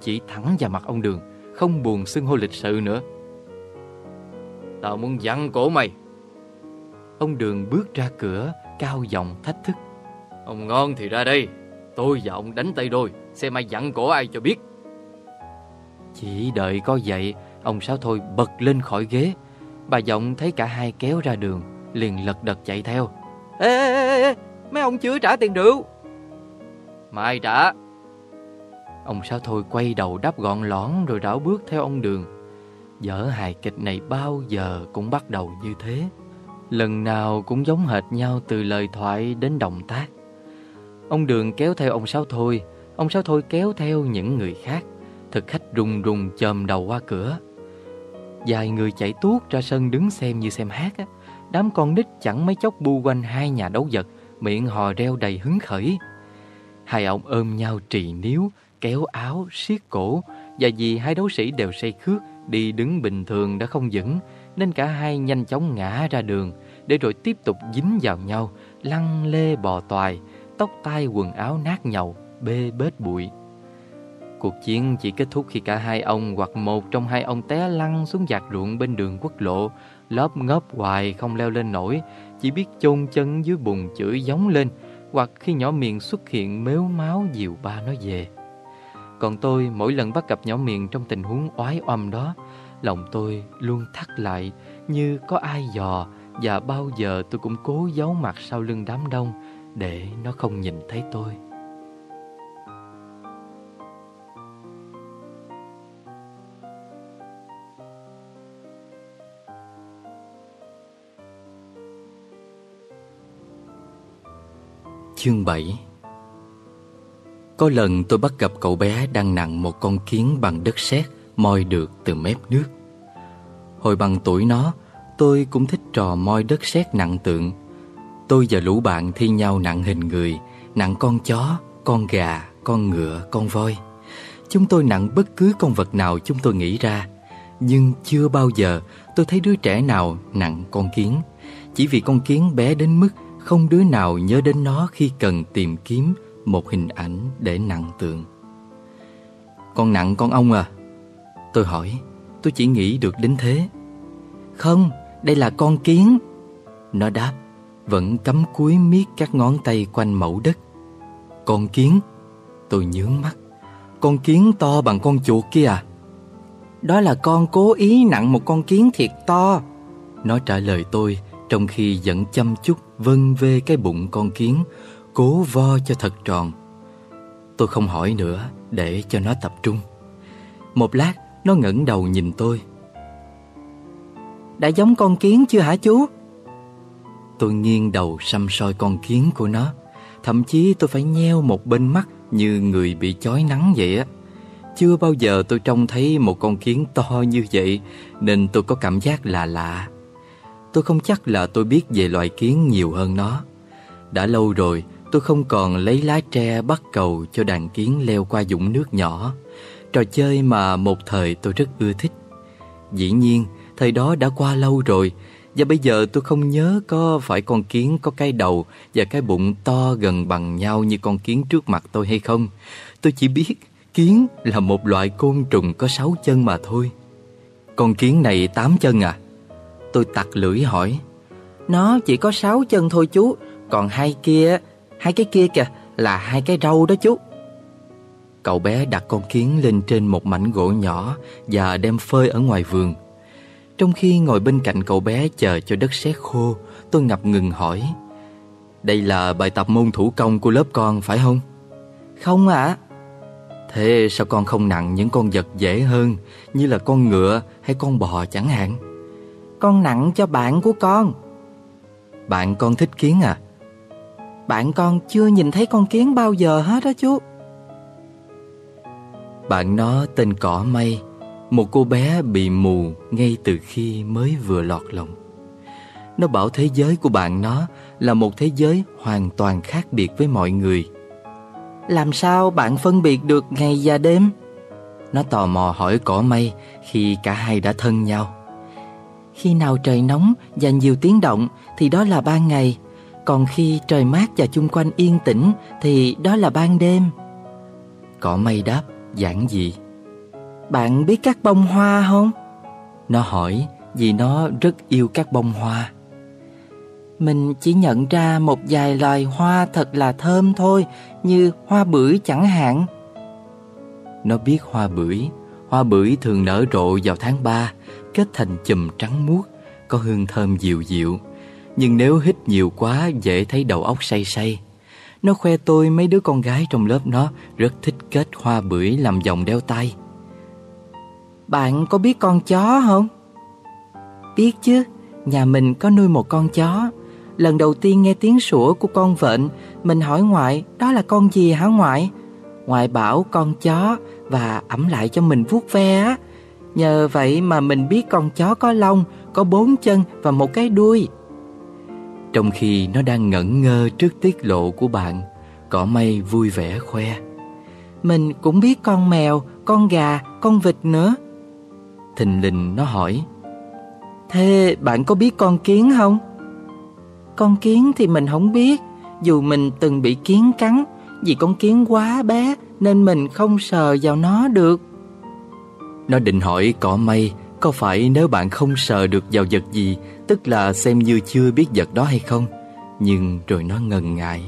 chỉ thẳng vào mặt ông Đường, không buồn xưng hô lịch sự nữa. Tao muốn dặn cổ mày. Ông Đường bước ra cửa, cao giọng thách thức. Ông ngon thì ra đây, tôi và ông đánh tay đôi, xem ai dặn cổ ai cho biết. Chỉ đợi có vậy, ông Sáu Thôi bật lên khỏi ghế. Bà giọng thấy cả hai kéo ra đường, liền lật đật chạy theo. Ê, ê, ê, mấy ông chưa trả tiền rượu. Mai trả. Ông Sáu Thôi quay đầu đáp gọn lõn rồi đảo bước theo ông Đường. Dở hài kịch này bao giờ cũng bắt đầu như thế. Lần nào cũng giống hệt nhau từ lời thoại đến động tác. Ông Đường kéo theo ông Sáu Thôi, ông Sáu Thôi kéo theo những người khác. Thực khách rùng rùng chồm đầu qua cửa. Vài người chạy tuốt ra sân đứng xem như xem hát á. Đám con nít chẳng mấy chốc bu quanh hai nhà đấu vật, miệng hò reo đầy hứng khởi. Hai ông ôm nhau trì níu, kéo áo, siết cổ và vì hai đấu sĩ đều say khước, đi đứng bình thường đã không vững, nên cả hai nhanh chóng ngã ra đường để rồi tiếp tục dính vào nhau, lăn lê bò toài, tóc tai quần áo nát nhầu, bê bết bụi. Cuộc chiến chỉ kết thúc khi cả hai ông hoặc một trong hai ông té lăn xuống giạc ruộng bên đường quốc lộ, lóp ngóp hoài không leo lên nổi, chỉ biết chôn chân dưới bùn chửi giống lên, hoặc khi nhỏ miệng xuất hiện mếu máu dìu ba nó về. Còn tôi mỗi lần bắt gặp nhỏ miền trong tình huống oái oăm đó, lòng tôi luôn thắt lại như có ai dò và bao giờ tôi cũng cố giấu mặt sau lưng đám đông để nó không nhìn thấy tôi. Chương 7 có lần tôi bắt gặp cậu bé đang nặng một con kiến bằng đất sét moi được từ mép nước. Hồi bằng tuổi nó, tôi cũng thích trò moi đất sét nặng tượng. Tôi và lũ bạn thi nhau nặng hình người, nặng con chó, con gà, con ngựa, con voi. Chúng tôi nặng bất cứ con vật nào chúng tôi nghĩ ra. Nhưng chưa bao giờ tôi thấy đứa trẻ nào nặng con kiến. Chỉ vì con kiến bé đến mức không đứa nào nhớ đến nó khi cần tìm kiếm một hình ảnh để nặng tượng. Con nặng con ong à? Tôi hỏi, tôi chỉ nghĩ được đến thế. Không, đây là con kiến. Nó đáp, vẫn cắm cúi miết các ngón tay quanh mẫu đất. Con kiến? Tôi nhướng mắt. Con kiến to bằng con chuột kia à? Đó là con cố ý nặng một con kiến thiệt to. Nó trả lời tôi trong khi vẫn chăm chút vân vê cái bụng con kiến, cố vo cho thật tròn. Tôi không hỏi nữa để cho nó tập trung. Một lát, nó ngẩng đầu nhìn tôi. Đã giống con kiến chưa hả chú? Tôi nghiêng đầu xăm soi con kiến của nó. Thậm chí tôi phải nheo một bên mắt như người bị chói nắng vậy á. Chưa bao giờ tôi trông thấy một con kiến to như vậy nên tôi có cảm giác là lạ. Tôi không chắc là tôi biết về loài kiến nhiều hơn nó. Đã lâu rồi, tôi không còn lấy lá tre bắt cầu cho đàn kiến leo qua dũng nước nhỏ. Trò chơi mà một thời tôi rất ưa thích. Dĩ nhiên, thời đó đã qua lâu rồi, và bây giờ tôi không nhớ có phải con kiến có cái đầu và cái bụng to gần bằng nhau như con kiến trước mặt tôi hay không. Tôi chỉ biết kiến là một loại côn trùng có sáu chân mà thôi. Con kiến này tám chân à? Tôi tặc lưỡi hỏi Nó chỉ có sáu chân thôi chú Còn hai kia Hai cái kia kìa là hai cái râu đó chú. Cậu bé đặt con kiến lên trên một mảnh gỗ nhỏ Và đem phơi ở ngoài vườn. Trong khi ngồi bên cạnh cậu bé chờ cho đất sét khô Tôi ngập ngừng hỏi Đây là bài tập môn thủ công của lớp con phải không? Không ạ. Thế sao con không nặng những con vật dễ hơn Như là con ngựa hay con bò chẳng hạn? Con nặng cho bạn của con. Bạn con thích kiến à? Bạn con chưa nhìn thấy con kiến bao giờ hết đó chú. Bạn nó tên Cỏ Mây Một cô bé bị mù ngay từ khi mới vừa lọt lòng. Nó bảo thế giới của bạn nó là một thế giới hoàn toàn khác biệt với mọi người. Làm sao bạn phân biệt được ngày và đêm? Nó tò mò hỏi cỏ mây khi cả hai đã thân nhau. Khi nào trời nóng và nhiều tiếng động thì đó là ban ngày, còn khi trời mát và chung quanh yên tĩnh thì đó là ban đêm. Cỏ mây đáp, giản dị. Bạn biết các bông hoa không? Nó hỏi vì nó rất yêu các bông hoa. Mình chỉ nhận ra một vài loài hoa thật là thơm thôi Như hoa bưởi chẳng hạn. Nó biết hoa bưởi. Hoa bưởi thường nở rộ vào tháng 3 Kết thành chùm trắng muốt Có hương thơm dịu dịu nhưng nếu hít nhiều quá, Dễ thấy đầu óc say say. Nó khoe tôi mấy đứa con gái trong lớp nó Rất thích kết hoa bưởi làm vòng đeo tay. Bạn có biết con chó không? Biết chứ, Nhà mình có nuôi một con chó. Lần đầu tiên nghe tiếng sủa của con vện Mình hỏi ngoại, Đó là con gì hả ngoại? Ngoại bảo, con chó Và ẩm lại cho mình vuốt ve á. Nhờ vậy mà mình biết con chó có lông, Có bốn chân và một cái đuôi. Trong khi nó đang ngẩn ngơ trước tiết lộ của bạn Cỏ mây vui vẻ khoe. Mình cũng biết con mèo, con gà, con vịt nữa. Thình lình nó hỏi Thế bạn có biết con kiến không? Con kiến thì mình không biết Dù mình từng bị kiến cắn Vì con kiến quá bé Nên mình không sờ vào nó được. Nó định hỏi cỏ mây có phải nếu bạn không sờ được vào vật gì, Tức là xem như chưa biết vật đó hay không? Nhưng rồi nó ngần ngại.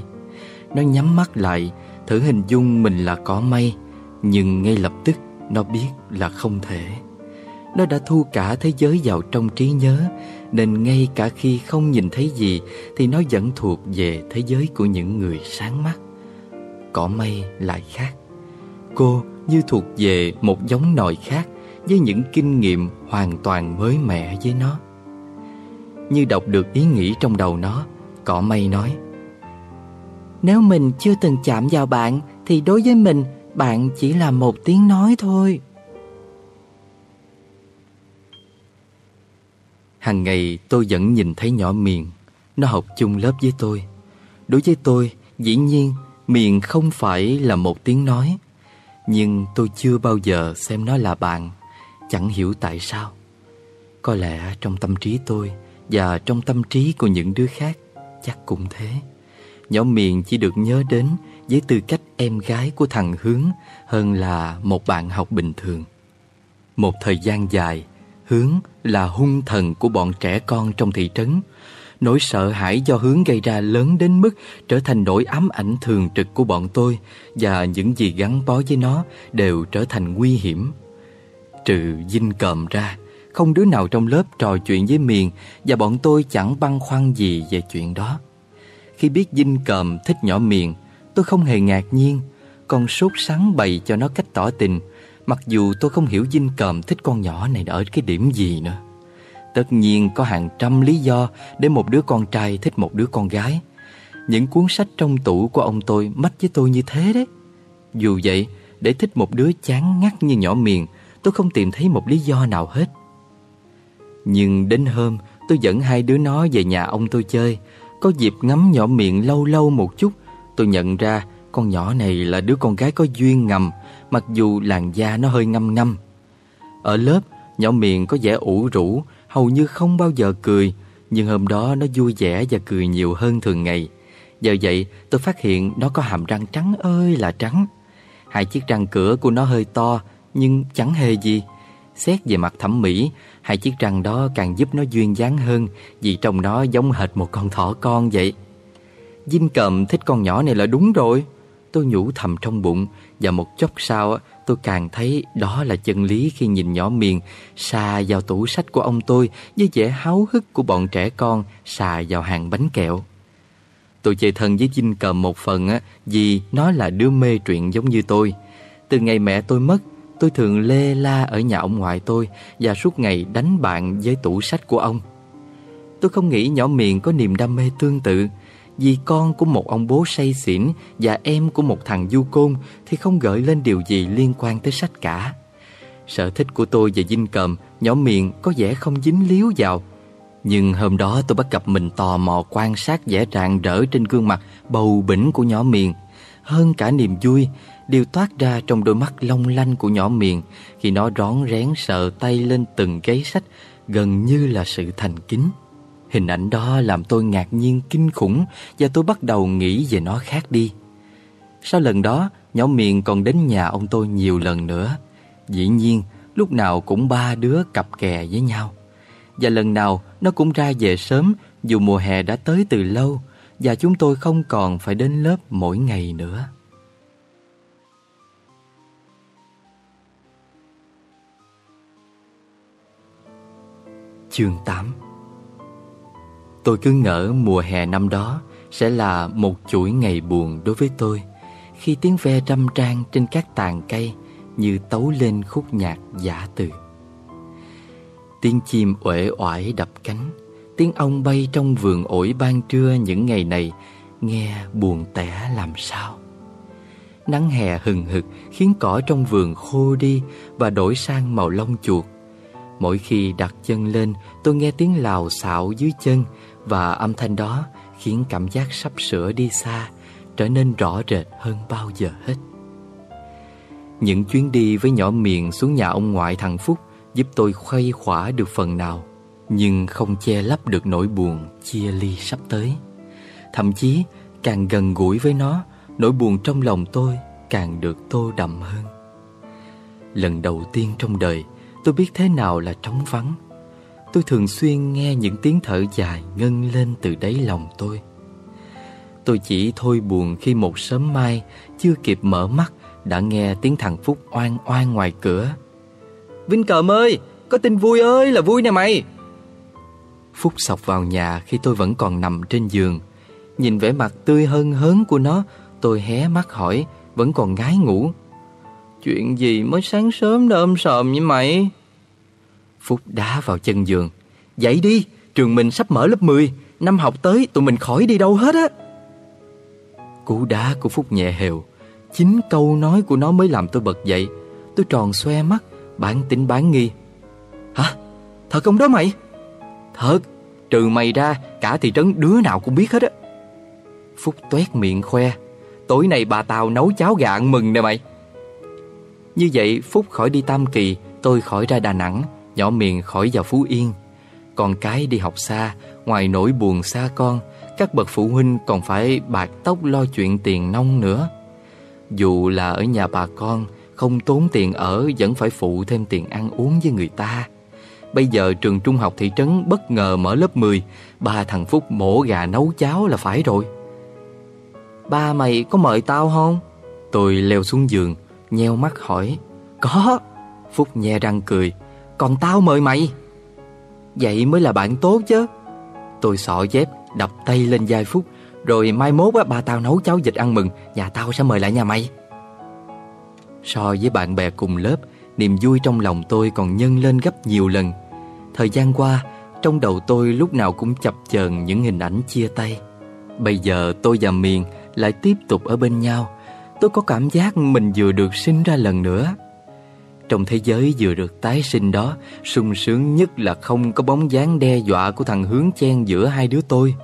Nó nhắm mắt lại, Thử hình dung mình là cỏ mây Nhưng ngay lập tức Nó biết là không thể. Nó đã thu cả thế giới vào trong trí nhớ, Nên ngay cả khi không nhìn thấy gì Thì nó vẫn thuộc về thế giới của những người sáng mắt. Cỏ mây lại khác. Cô như thuộc về một giống nòi khác với những kinh nghiệm hoàn toàn mới mẻ với nó. Như đọc được ý nghĩ trong đầu nó Cỏ mây nói Nếu mình chưa từng chạm vào bạn Thì đối với mình Bạn chỉ là một tiếng nói thôi. Hàng ngày tôi vẫn nhìn thấy nhỏ Miền Nó học chung lớp với tôi. Đối với tôi, dĩ nhiên Miền không phải là một tiếng nói Nhưng tôi chưa bao giờ xem nó là bạn. Chẳng hiểu tại sao. Có lẽ trong tâm trí tôi Và trong tâm trí của những đứa khác, Chắc cũng thế. Nhỏ Miền chỉ được nhớ đến Với tư cách em gái của thằng Hướng Hơn là một bạn học bình thường. Một thời gian dài, Hướng là hung thần của bọn trẻ con trong thị trấn. Nỗi sợ hãi do hướng gây ra lớn đến mức trở thành nỗi ám ảnh thường trực của bọn tôi và những gì gắn bó với nó đều trở thành nguy hiểm. Trừ dinh còm ra, không đứa nào trong lớp trò chuyện với Miền và bọn tôi chẳng băn khoăn gì về chuyện đó. Khi biết dinh còm thích nhỏ Miền, tôi không hề ngạc nhiên, còn sốt sắng bày cho nó cách tỏ tình, mặc dù tôi không hiểu dinh còm thích con nhỏ này ở cái điểm gì nữa. Tất nhiên có hàng trăm lý do để một đứa con trai thích một đứa con gái. Những cuốn sách trong tủ của ông tôi mách với tôi như thế đấy. Dù vậy, để thích một đứa chán ngắt như nhỏ miền, tôi không tìm thấy một lý do nào hết. Nhưng đến hôm, tôi dẫn hai đứa nó về nhà ông tôi chơi. Có dịp ngắm nhỏ miệng lâu lâu một chút, tôi nhận ra con nhỏ này là đứa con gái có duyên ngầm, mặc dù làn da nó hơi ngâm ngâm. Ở lớp, nhỏ miệng có vẻ ủ rũ, hầu như không bao giờ cười, nhưng hôm đó nó vui vẻ và cười nhiều hơn thường ngày. Giờ vậy, tôi phát hiện nó có hàm răng trắng ơi là trắng. Hai chiếc răng cửa của nó hơi to, nhưng chẳng hề gì. Xét về mặt thẩm mỹ, hai chiếc răng đó càng giúp nó duyên dáng hơn vì trông nó giống hệt một con thỏ con vậy. Dinh cầm thích con nhỏ này là đúng rồi. Tôi nhủ thầm trong bụng và một chốc sau tôi càng thấy đó là chân lý khi nhìn nhỏ miền xà vào tủ sách của ông tôi với vẻ háo hức của bọn trẻ con xà vào hàng bánh kẹo. Tôi chơi thân với dinh Cầm một phần á, vì nó là đứa mê truyện giống như tôi. Từ ngày mẹ tôi mất, tôi thường lê la ở nhà ông ngoại tôi và suốt ngày đánh bạn với tủ sách của ông. Tôi không nghĩ nhỏ miền có niềm đam mê tương tự, vì con của một ông bố say xỉn và em của một thằng du côn thì không gợi lên điều gì liên quan tới sách cả. Sở thích của tôi về dinh cầm, nhỏ miệng có vẻ không dính líu vào. Nhưng hôm đó tôi bắt gặp mình tò mò quan sát vẻ rạng rỡ trên gương mặt bầu bỉnh của nhỏ miệng. Hơn cả niềm vui, điều toát ra trong đôi mắt long lanh của nhỏ miền khi nó rón rén sờ tay lên từng giấy sách gần như là sự thành kính. Hình ảnh đó làm tôi ngạc nhiên kinh khủng và tôi bắt đầu nghĩ về nó khác đi. Sau lần đó, Nhỏ miền còn đến nhà ông tôi nhiều lần nữa Dĩ nhiên, lúc nào cũng ba đứa cặp kè với nhau Và lần nào, nó cũng ra về sớm, Dù mùa hè đã tới từ lâu, Và chúng tôi không còn phải đến lớp mỗi ngày nữa Chương 8 Tôi cứ ngỡ mùa hè năm đó sẽ là một chuỗi ngày buồn đối với tôi khi tiếng ve râm trang trên các tàn cây như tấu lên khúc nhạc giả từ. Tiếng chim uể oải đập cánh, tiếng ong bay trong vườn ổi ban trưa những ngày này nghe buồn tẻ làm sao. Nắng hè hừng hực khiến cỏ trong vườn khô đi và đổi sang màu lông chuột. Mỗi khi đặt chân lên, tôi nghe tiếng lào xạo dưới chân và âm thanh đó khiến cảm giác sắp sửa đi xa trở nên rõ rệt hơn bao giờ hết. Những chuyến đi với nhỏ miệng xuống nhà ông ngoại thằng Phúc giúp tôi khuây khỏa được phần nào, nhưng không che lấp được nỗi buồn chia ly sắp tới. Thậm chí, càng gần gũi với nó, nỗi buồn trong lòng tôi càng được tô đậm hơn. Lần đầu tiên trong đời, tôi biết thế nào là trống vắng. Tôi thường xuyên nghe những tiếng thở dài ngân lên từ đáy lòng tôi. Tôi chỉ thôi buồn khi một sớm mai Chưa kịp mở mắt Đã nghe tiếng thằng Phúc oan oan ngoài cửa Vinh Cờm ơi, Có tin vui ơi, là vui nè mày Phúc sọc vào nhà khi tôi vẫn còn nằm trên giường Nhìn vẻ mặt tươi hơn hớn của nó, Tôi hé mắt hỏi, Vẫn còn ngái ngủ Chuyện gì mới sáng sớm đã ôm sòm mày? Phúc đá vào chân giường. Dậy đi, Trường mình sắp mở lớp 10 Năm học tới, tụi mình khỏi đi đâu hết á. Cú đá của Phúc nhẹ hều. Chính câu nói của nó mới làm tôi bật dậy. Tôi tròn xoe mắt Bản tính bán nghi. Hả? Thật không đó mày? Thật. Trừ mày ra, Cả thị trấn đứa nào cũng biết hết á. Phúc tuét miệng khoe. Tối nay bà tào nấu cháo gà ăn mừng nè mày. Như vậy Phúc khỏi đi Tam Kỳ Tôi khỏi ra Đà Nẵng Nhỏ miền khỏi vào Phú Yên Còn cái đi học xa Ngoài nỗi buồn xa con các bậc phụ huynh còn phải bạc tóc lo chuyện tiền nông nữa. Dù là ở nhà bà con, không tốn tiền ở vẫn phải phụ thêm tiền ăn uống với người ta. Bây giờ trường trung học thị trấn bất ngờ mở lớp 10, ba thằng Phúc mổ gà nấu cháo là phải rồi. Ba mày có mời tao không? Tôi leo xuống giường, nheo mắt hỏi. Có. Phúc nhe răng cười. Còn tao mời mày. Vậy mới là bạn tốt chứ. Tôi sọ dép Đập tay lên vai Phúc Rồi mai mốt á, ba tao nấu cháo vịt ăn mừng Nhà tao sẽ mời lại nhà mày So với bạn bè cùng lớp Niềm vui trong lòng tôi còn nhân lên gấp nhiều lần Thời gian qua Trong đầu tôi lúc nào cũng chập chờn những hình ảnh chia tay Bây giờ tôi và Miền lại tiếp tục ở bên nhau Tôi có cảm giác mình vừa được sinh ra lần nữa. Trong thế giới vừa được tái sinh đó sung sướng nhất là không có bóng dáng đe dọa của thằng hướng chen giữa hai đứa tôi.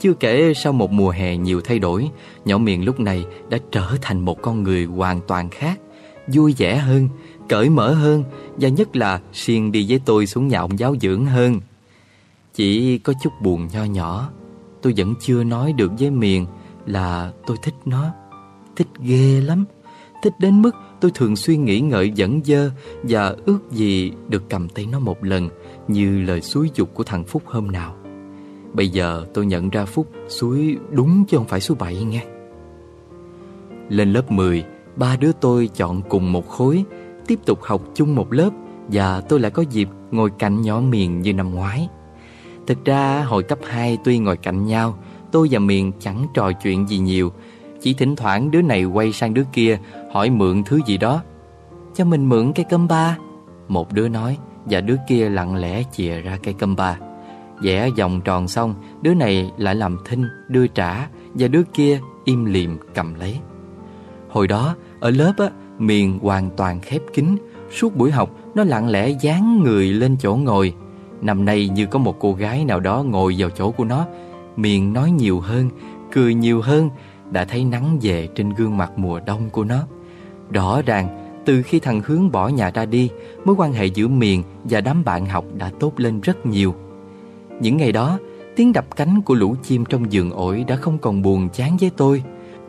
Chưa kể sau một mùa hè nhiều thay đổi Nhỏ miệng lúc này đã trở thành một con người hoàn toàn khác Vui vẻ hơn, cởi mở hơn Và nhất là siêng đi với tôi xuống nhà ông giáo dưỡng hơn. Chỉ có chút buồn nho nhỏ Tôi vẫn chưa nói được với Miền là tôi thích nó. Thích ghê lắm Thích đến mức tôi thường xuyên nghĩ ngợi dẫn dơ và ước gì được cầm tay nó một lần như lời suối dục của thằng Phúc hôm nào. Bây giờ tôi nhận ra Phúc suối đúng chứ không phải số 7 nghe. Lên lớp 10, ba đứa tôi chọn cùng một khối, tiếp tục học chung một lớp và tôi lại có dịp ngồi cạnh nhỏ Miền như năm ngoái. Thực ra hồi cấp 2 tuy ngồi cạnh nhau, tôi và Miền chẳng trò chuyện gì nhiều, chỉ thỉnh thoảng đứa này quay sang đứa kia hỏi mượn thứ gì đó. Cho mình mượn cây cơm ba. Một đứa nói và đứa kia lặng lẽ chìa ra cây cơm ba. Vẽ vòng tròn xong, đứa này lại làm thinh, đưa trả và đứa kia im lìm cầm lấy. Hồi đó, ở lớp á, miền hoàn toàn khép kín, suốt buổi học nó lặng lẽ dán người lên chỗ ngồi. Năm nay như có một cô gái nào đó ngồi vào chỗ của nó, miền nói nhiều hơn, cười nhiều hơn, đã thấy nắng về trên gương mặt mùa đông của nó. Rõ ràng, từ khi thằng Hướng bỏ nhà ra đi, mối quan hệ giữa Miền và đám bạn học đã tốt lên rất nhiều. Những ngày đó, tiếng đập cánh của lũ chim trong giường ổi đã không còn buồn chán với tôi.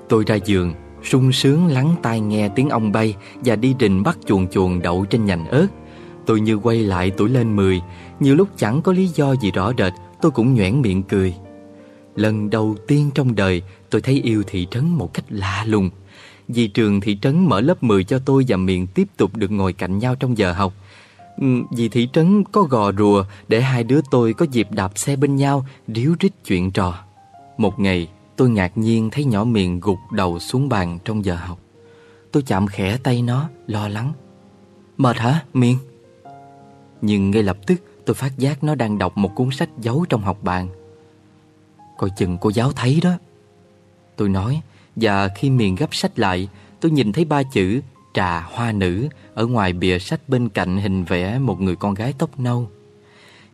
Tôi ra giường, sung sướng lắng tai nghe tiếng ong bay và đi rình bắt chuồn chuồn đậu trên nhành ớt. Tôi như quay lại tuổi lên 10, nhiều lúc chẳng có lý do gì rõ rệt, tôi cũng nhoẻn miệng cười. Lần đầu tiên trong đời tôi thấy yêu thị trấn một cách lạ lùng. Vì trường thị trấn mở lớp 10 cho tôi và Miền tiếp tục được ngồi cạnh nhau trong giờ học. Ừ, vì thị trấn có gò rùa để hai đứa tôi có dịp đạp xe bên nhau, điếu rít chuyện trò. Một ngày, tôi ngạc nhiên thấy nhỏ Miền gục đầu xuống bàn trong giờ học. Tôi chạm khẽ tay nó, lo lắng. Mệt hả, Miền? Nhưng ngay lập tức tôi phát giác nó đang đọc một cuốn sách giấu trong học bàn. Coi chừng cô giáo thấy đó. Tôi nói, và khi Miền gấp sách lại, tôi nhìn thấy ba chữ trà hoa nữ ở ngoài bìa sách bên cạnh hình vẽ một người con gái tóc nâu.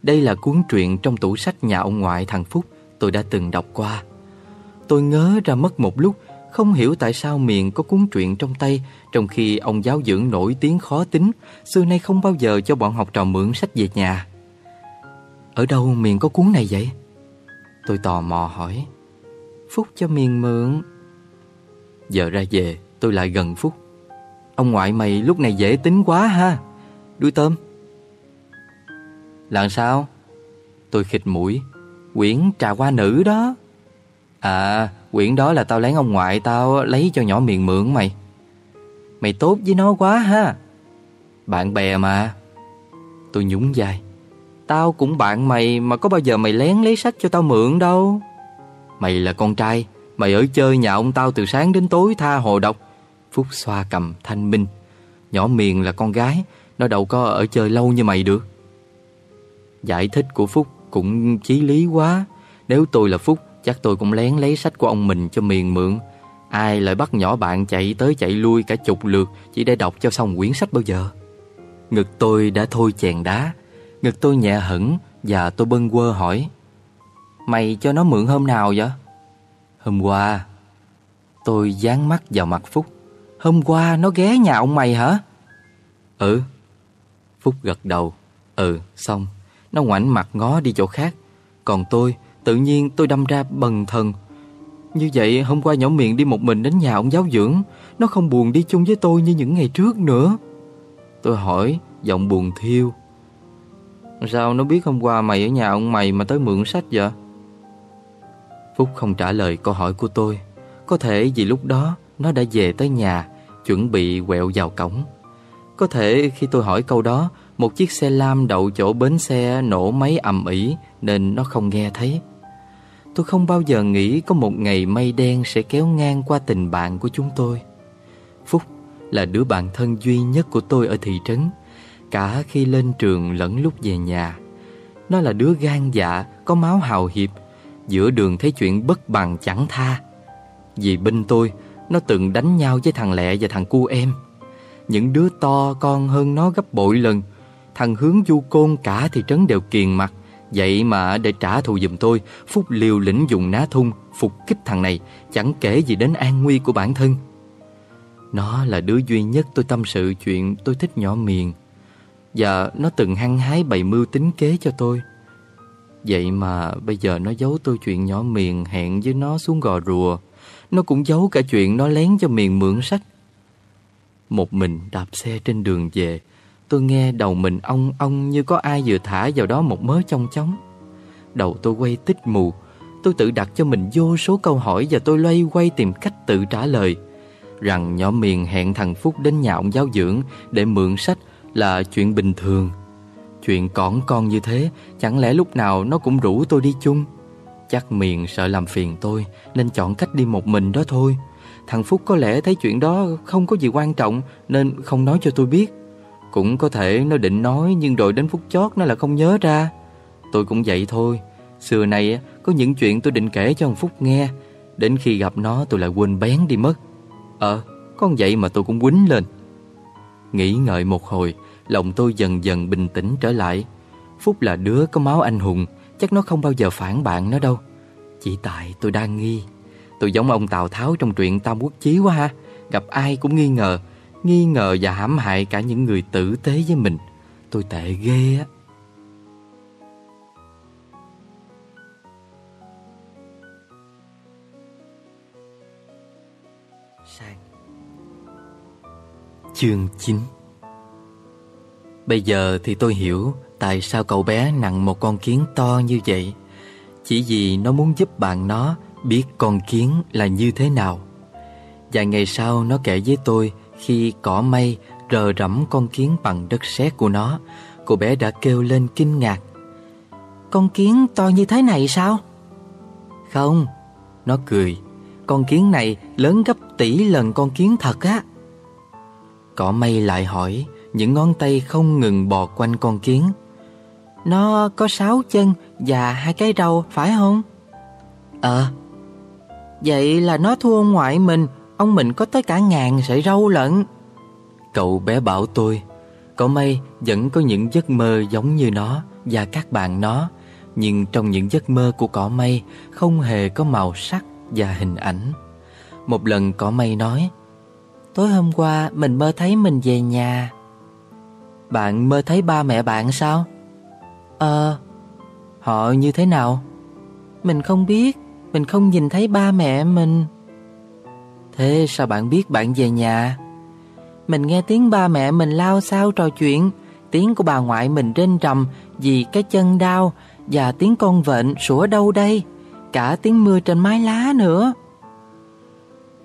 Đây là cuốn truyện trong tủ sách nhà ông ngoại thằng Phúc tôi đã từng đọc qua. Tôi ngớ ra mất một lúc, không hiểu tại sao Miền có cuốn truyện trong tay, trong khi ông giáo dưỡng nổi tiếng khó tính, xưa nay không bao giờ cho bọn học trò mượn sách về nhà. Ở đâu Miền có cuốn này vậy? Tôi tò mò hỏi. Phúc cho Miền mượn. Giờ ra về, tôi lại gần Phúc. Ông ngoại mày lúc này dễ tính quá ha. Đuôi tôm. Làm sao? Tôi khịt mũi. Quyển trà hoa nữ đó. À quyển đó là tao lén ông ngoại Tao lấy cho nhỏ miền mượn mày. Mày tốt với nó quá ha. Bạn bè mà. Tôi nhún vai. Tao cũng bạn mày Mà có bao giờ mày lén lấy sách cho tao mượn đâu Mày là con trai, Mày ở chơi nhà ông tao từ sáng đến tối tha hồ độc. Phúc xoa cầm thanh minh. Nhỏ miền là con gái, Nó đâu có ở chơi lâu như mày được. Giải thích của Phúc cũng chí lý quá. Nếu tôi là Phúc, Chắc tôi cũng lén lấy sách của ông mình cho miền mượn. Ai lại bắt nhỏ bạn chạy tới chạy lui cả chục lượt Chỉ để đọc cho xong quyển sách bao giờ? Ngực tôi đã thôi chèn đá. Ngực tôi nhẹ hẳn Và tôi bâng quơ hỏi Mày cho nó mượn hôm nào vậy? Hôm qua Tôi dán mắt vào mặt Phúc Hôm qua nó ghé nhà ông mày hả? Ừ. Phúc gật đầu. Ừ, xong. Nó ngoảnh mặt ngó đi chỗ khác. Còn tôi, tự nhiên tôi đâm ra bần thần. Như vậy hôm qua nhỏ miệng đi một mình đến nhà ông giáo dưỡng. Nó không buồn đi chung với tôi như những ngày trước nữa. Tôi hỏi, giọng buồn thiêu. Sao nó biết hôm qua mày ở nhà ông mày mà tới mượn sách vậy? Phúc không trả lời câu hỏi của tôi. Có thể vì lúc đó nó đã về tới nhà, chuẩn bị quẹo vào cổng. Có thể khi tôi hỏi câu đó, một chiếc xe lam đậu chỗ bến xe nổ máy ầm ĩ nên nó không nghe thấy. Tôi không bao giờ nghĩ có một ngày mây đen sẽ kéo ngang qua tình bạn của chúng tôi. Phúc là đứa bạn thân duy nhất của tôi ở thị trấn, cả khi lên trường lẫn lúc về nhà. Nó là đứa gan dạ, có máu hào hiệp, giữa đường thấy chuyện bất bằng chẳng tha. Vì bên tôi, nó từng đánh nhau với thằng Lẹ và thằng cu em. Những đứa to con hơn nó gấp bội lần. Thằng hướng du côn cả thị trấn đều kiền mặt. Vậy mà để trả thù giùm tôi Phúc liều lĩnh dùng ná thun Phục kích thằng này Chẳng kể gì đến an nguy của bản thân. Nó là đứa duy nhất tôi tâm sự chuyện tôi thích nhỏ miền. Và nó từng hăng hái bày mưu tính kế cho tôi. Vậy mà bây giờ nó giấu tôi chuyện nhỏ miền hẹn với nó xuống gò rùa. Nó cũng giấu cả chuyện nó lén cho miền mượn sách. Một mình đạp xe trên đường về, Tôi nghe đầu mình ong ong như có ai vừa thả vào đó một mớ trong chóng. Đầu tôi quay tích mù, Tôi tự đặt cho mình vô số câu hỏi Và tôi loay quay tìm cách tự trả lời. Rằng nhỏ miền hẹn thằng Phúc đến nhà ông giáo dưỡng Để mượn sách là chuyện bình thường. Chuyện cỏn con như thế, Chẳng lẽ lúc nào nó cũng rủ tôi đi chung? Chắc miền sợ làm phiền tôi, Nên chọn cách đi một mình đó thôi. Thằng Phúc có lẽ thấy chuyện đó không có gì quan trọng, Nên không nói cho tôi biết. Cũng có thể nó định nói, Nhưng rồi đến phút chót nó là không nhớ ra. Tôi cũng vậy thôi. Xưa này có những chuyện tôi định kể cho thằng Phúc nghe. Đến khi gặp nó, tôi lại quên bén đi mất. Ờ con vậy mà tôi cũng quýnh lên. Nghĩ ngợi một hồi Lòng tôi dần dần bình tĩnh trở lại. Phúc là đứa có máu anh hùng, Chắc nó không bao giờ phản bạn nó đâu. Chỉ tại tôi đang nghi. Tôi giống ông Tào Tháo trong truyện Tam Quốc Chí quá ha. Gặp ai cũng nghi ngờ Nghi ngờ và hãm hại cả những người tử tế với mình. Tôi tệ ghê á. Sang. Chương 9 Bây giờ thì tôi hiểu tại sao cậu bé nặng một con kiến to như vậy. Chỉ vì nó muốn giúp bạn nó biết con kiến là như thế nào. Vài ngày sau nó kể với tôi khi cỏ mây rờ rẫm con kiến bằng đất sét của nó Cô bé đã kêu lên kinh ngạc. Con kiến to như thế này sao? Không, nó cười. Con kiến này lớn gấp tỷ lần con kiến thật á. Cỏ mây lại hỏi Những ngón tay không ngừng bò quanh con kiến. Nó có sáu chân và hai cái râu phải không? Ờ. Vậy là nó thua ông ngoại mình. Ông mình có tới cả ngàn sợi râu lận. Cậu bé bảo tôi Cỏ mây vẫn có những giấc mơ giống như nó Và các bạn nó. Nhưng trong những giấc mơ của cỏ mây Không hề có màu sắc và hình ảnh. Một lần cỏ mây nói Tối hôm qua mình mơ thấy mình về nhà bạn mơ thấy ba mẹ bạn sao? Ờ Họ như thế nào? Mình không biết. Mình không nhìn thấy ba mẹ mình. Thế sao bạn biết bạn về nhà? Mình nghe tiếng ba mẹ mình lao sao trò chuyện. Tiếng của bà ngoại mình rên rầm Vì cái chân đau Và tiếng con vện sủa đâu đây? Cả tiếng mưa trên mái lá nữa.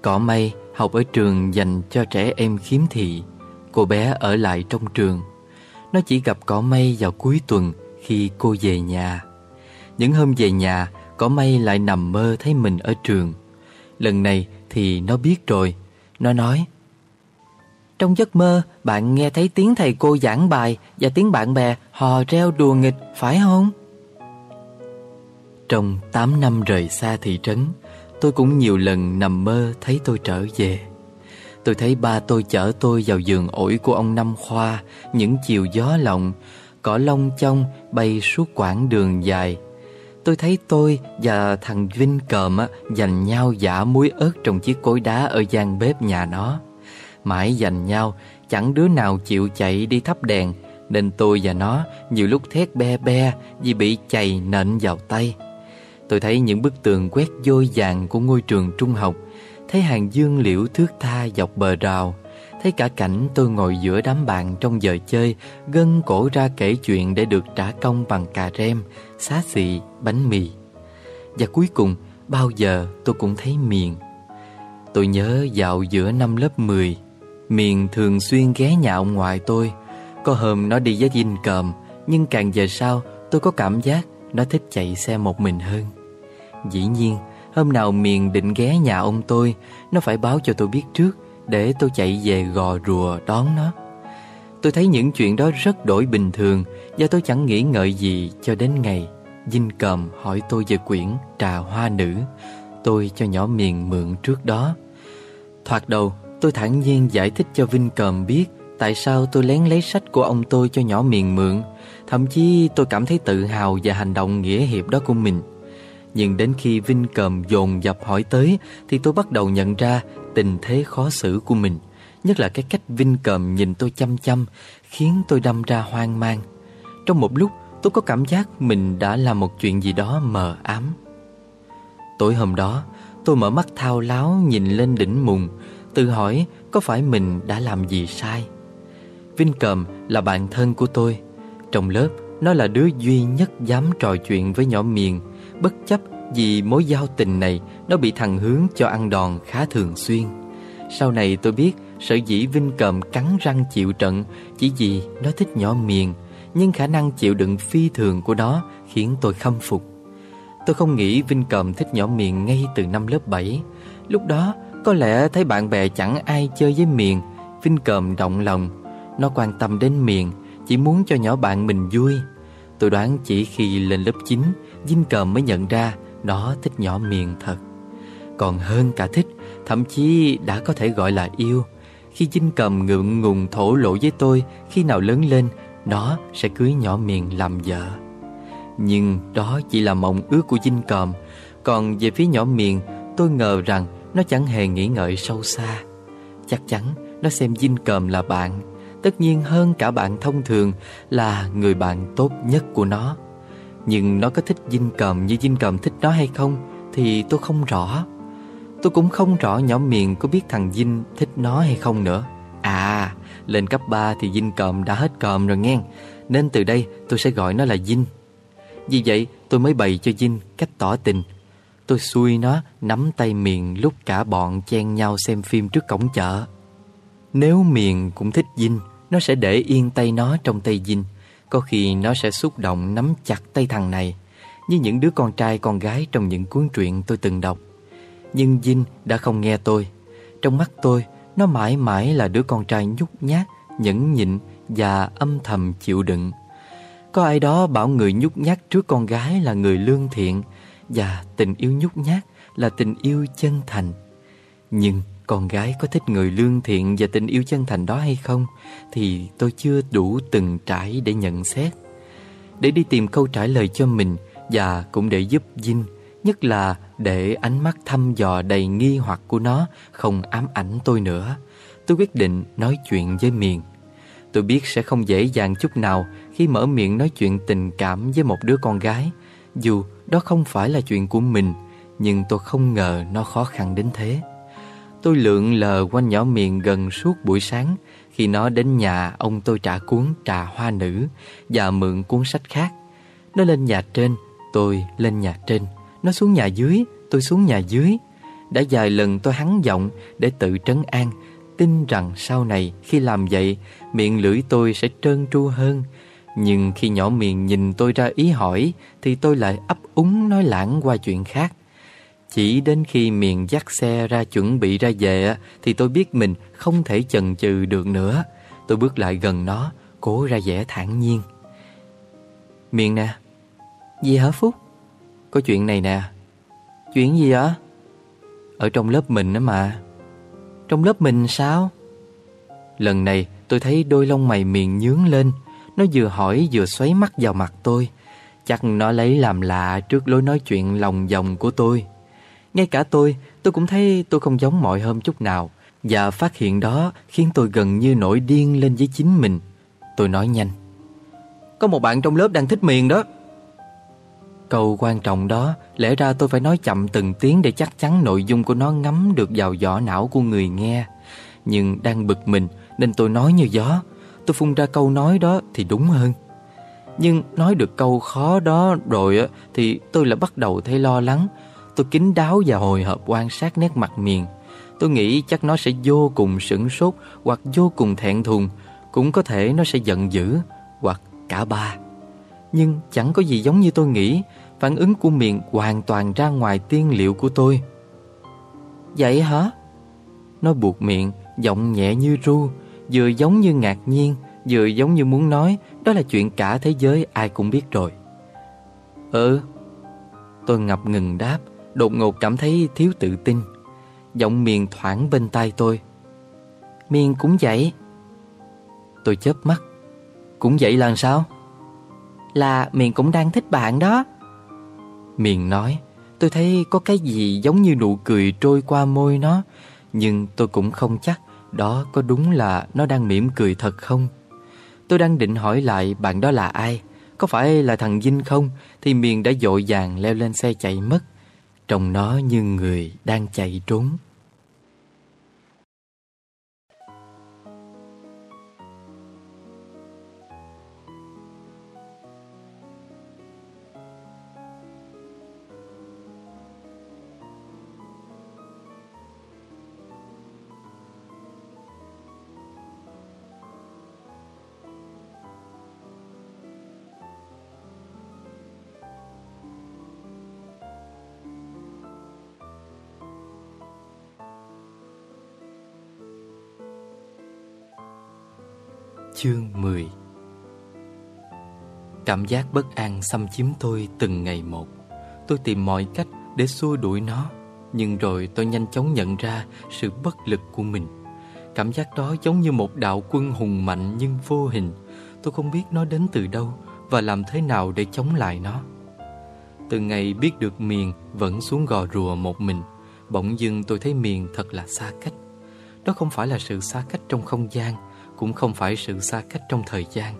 Cỏ mây học ở trường dành cho trẻ em khiếm thị. Cô bé ở lại trong trường. Nó chỉ gặp cỏ mây vào cuối tuần khi cô về nhà. Những hôm về nhà, Cỏ mây lại nằm mơ thấy mình ở trường. Lần này thì nó biết rồi. Nó nói, Trong giấc mơ, bạn nghe thấy tiếng thầy cô giảng bài Và tiếng bạn bè hò reo đùa nghịch, phải không? Trong 8 năm rời xa thị trấn, Tôi cũng nhiều lần nằm mơ thấy tôi trở về. Tôi thấy ba tôi chở tôi vào giường ổi của ông Năm Khoa Những chiều gió lộng Cỏ lông trong bay suốt quãng đường dài. Tôi thấy tôi và thằng Vinh Cờm dành nhau giả muối ớt trong chiếc cối đá ở gian bếp nhà nó. Mãi dành nhau, chẳng đứa nào chịu chạy đi thắp đèn Nên tôi và nó nhiều lúc thét be be vì bị chày nện vào tay. Tôi thấy những bức tường quét vôi vàng của ngôi trường trung học Thấy hàng dương liễu thước tha dọc bờ rào Thấy cả cảnh tôi ngồi giữa đám bạn trong giờ chơi Gân cổ ra kể chuyện để được trả công bằng cà rem, xá xị, bánh mì. Và cuối cùng bao giờ tôi cũng thấy Miền Tôi nhớ dạo giữa năm lớp 10 Miền thường xuyên ghé nhà ông ngoại tôi. Có hôm nó đi với dinh cờm Nhưng càng về sau tôi có cảm giác nó thích chạy xe một mình hơn. Dĩ nhiên Hôm nào Miền định ghé nhà ông tôi, Nó phải báo cho tôi biết trước, Để tôi chạy về gò rùa đón nó. Tôi thấy những chuyện đó rất đổi bình thường Và tôi chẳng nghĩ ngợi gì cho đến ngày Dinh cầm hỏi tôi về quyển Trà Hoa Nữ, Tôi cho nhỏ Miền mượn trước đó. Thoạt đầu, tôi thản nhiên giải thích cho Vinh Cầm biết Tại sao tôi lén lấy sách của ông tôi cho nhỏ Miền mượn, Thậm chí tôi cảm thấy tự hào và hành động nghĩa hiệp đó của mình nhưng đến khi Vinh Cầm dồn dập hỏi tới, Thì tôi bắt đầu nhận ra tình thế khó xử của mình. Nhất là cái cách Vinh Cầm nhìn tôi chăm chăm, Khiến tôi đâm ra hoang mang. Trong một lúc, tôi có cảm giác mình đã làm một chuyện gì đó mờ ám. Tối hôm đó, tôi mở mắt thao láo nhìn lên đỉnh mùng, Tự hỏi có phải mình đã làm gì sai. Vinh Cầm là bạn thân của tôi. Trong lớp, nó là đứa duy nhất dám trò chuyện với nhỏ miền Bất chấp vì mối giao tình này, Nó bị thằng Hướng cho ăn đòn khá thường xuyên. Sau này tôi biết Sở dĩ Vinh Cầm cắn răng chịu trận Chỉ vì nó thích nhỏ miền Nhưng khả năng chịu đựng phi thường của nó Khiến tôi khâm phục. Tôi không nghĩ Vinh Cầm thích nhỏ miền ngay từ năm lớp 7 Lúc đó, có lẽ thấy bạn bè chẳng ai chơi với miền Vinh Cầm động lòng. Nó quan tâm đến miền Chỉ muốn cho nhỏ bạn mình vui. Tôi đoán chỉ khi lên lớp 9 Vinh Cầm mới nhận ra Nó thích nhỏ miền thật. Còn hơn cả thích, Thậm chí đã có thể gọi là yêu. Khi Vinh Cầm ngượng ngùng thổ lộ với tôi, Khi nào lớn lên, Nó sẽ cưới nhỏ miền làm vợ. Nhưng đó chỉ là mộng ước của Vinh Cầm Còn về phía nhỏ miền Tôi ngờ rằng nó chẳng hề nghĩ ngợi sâu xa. Chắc chắn nó xem Vinh Cầm là bạn. Tất nhiên hơn cả bạn thông thường Là người bạn tốt nhất của nó. Nhưng nó có thích dinh Cầm như dinh Cầm thích nó hay không Thì tôi không rõ. Tôi cũng không rõ nhỏ miền có biết thằng Vinh thích nó hay không nữa. À Lên cấp 3 thì Dinh còm đã hết còm rồi nghe. Nên từ đây tôi sẽ gọi nó là Dinh Vì vậy, tôi mới bày cho Dinh cách tỏ tình. Tôi xui nó, nắm tay Miền lúc cả bọn chen nhau xem phim trước cổng chợ. Nếu Miền cũng thích Dinh Nó sẽ để yên tay nó trong tay Dinh có khi nó sẽ xúc động nắm chặt tay thằng này, Như những đứa con trai, con gái trong những cuốn truyện tôi từng đọc. Nhưng Vinh đã không nghe tôi. Trong mắt tôi, Nó mãi mãi là đứa con trai nhút nhát, Nhẫn nhịn Và âm thầm chịu đựng. Có ai đó bảo người nhút nhát trước con gái là người lương thiện Và tình yêu nhút nhát là tình yêu chân thành. Nhưng con gái có thích người lương thiện và tình yêu chân thành đó hay không? Thì tôi chưa đủ từng trải để nhận xét. Để đi tìm câu trả lời cho mình Và cũng để giúp Vinh Nhất là để ánh mắt thăm dò đầy nghi hoặc của nó không ám ảnh tôi nữa, Tôi quyết định nói chuyện với Miền Tôi biết sẽ không dễ dàng chút nào khi mở miệng nói chuyện tình cảm với một đứa con gái, Dù đó không phải là chuyện của mình, Nhưng tôi không ngờ nó khó khăn đến thế. Tôi lượn lờ quanh nhỏ miền gần suốt buổi sáng. Khi nó đến nhà ông tôi trả cuốn trà hoa nữ Và mượn cuốn sách khác. Nó lên nhà trên, tôi lên nhà trên. Nó xuống nhà dưới, tôi xuống nhà dưới. Đã vài lần tôi hắn giọng để tự trấn an Tin rằng sau này khi làm vậy Miệng lưỡi tôi sẽ trơn tru hơn. Nhưng khi nhỏ miền nhìn tôi ra ý hỏi Thì tôi lại ấp úng nói lãng qua chuyện khác chỉ đến khi miền dắt xe ra chuẩn bị ra về Thì tôi biết mình không thể chần chừ được nữa. Tôi bước lại gần nó, Cố ra vẻ thản nhiên. Miền nè. Gì hả Phúc? Có chuyện này nè. Chuyện gì ạ Ở trong lớp mình đó mà. Trong lớp mình sao? Lần này tôi thấy đôi lông mày miền nhướng lên. Nó vừa hỏi vừa xoáy mắt vào mặt tôi. Chắc nó lấy làm lạ trước lối nói chuyện lòng vòng của tôi ngay cả tôi, tôi cũng thấy tôi không giống mọi hôm chút nào. Và phát hiện đó khiến tôi gần như nổi điên lên với chính mình. Tôi nói nhanh. Có một bạn trong lớp đang thích miền đó. Câu quan trọng đó Lẽ ra tôi phải nói chậm từng tiếng Để chắc chắn nội dung của nó ngấm được vào vỏ não của người nghe. Nhưng đang bực mình Nên tôi nói như gió. Tôi phun ra câu nói đó thì đúng hơn. Nhưng nói được câu khó đó rồi Thì tôi lại bắt đầu thấy lo lắng. Tôi kín đáo và hồi hộp quan sát nét mặt miền. Tôi nghĩ chắc nó sẽ vô cùng sửng sốt Hoặc vô cùng thẹn thùng, Cũng có thể nó sẽ giận dữ Hoặc cả ba. Nhưng chẳng có gì giống như tôi nghĩ, Phản ứng của miền hoàn toàn ra ngoài tiên liệu của tôi. Vậy hả? Nó buộc miệng, Giọng nhẹ như ru, Vừa giống như ngạc nhiên, Vừa giống như muốn nói, Đó là chuyện cả thế giới ai cũng biết rồi. Ừ Tôi ngập ngừng đáp. Đột ngột cảm thấy thiếu tự tin. Giọng miền thoảng bên tai tôi. Miền cũng vậy. Tôi chớp mắt. Cũng vậy là sao? Là miền cũng đang thích bạn đó. Miền nói, Tôi thấy có cái gì giống như nụ cười trôi qua môi nó, Nhưng tôi cũng không chắc Đó có đúng là nó đang mỉm cười thật không. Tôi đang định hỏi lại bạn đó là ai, Có phải là thằng Vinh không, Thì Miền đã dội vàng leo lên xe chạy mất. Trông nó như người đang chạy trốn. Chương 10 Cảm giác bất an xâm chiếm tôi từng ngày một. Tôi tìm mọi cách để xua đuổi nó, Nhưng rồi tôi nhanh chóng nhận ra sự bất lực của mình. Cảm giác đó giống như một đạo quân hùng mạnh nhưng vô hình. Tôi không biết nó đến từ đâu Và làm thế nào để chống lại nó. Từ ngày biết được Miền vẫn xuống gò rùa một mình, Bỗng dưng tôi thấy Miền thật là xa cách. Đó không phải là sự xa cách trong không gian cũng không phải sự xa cách trong thời gian.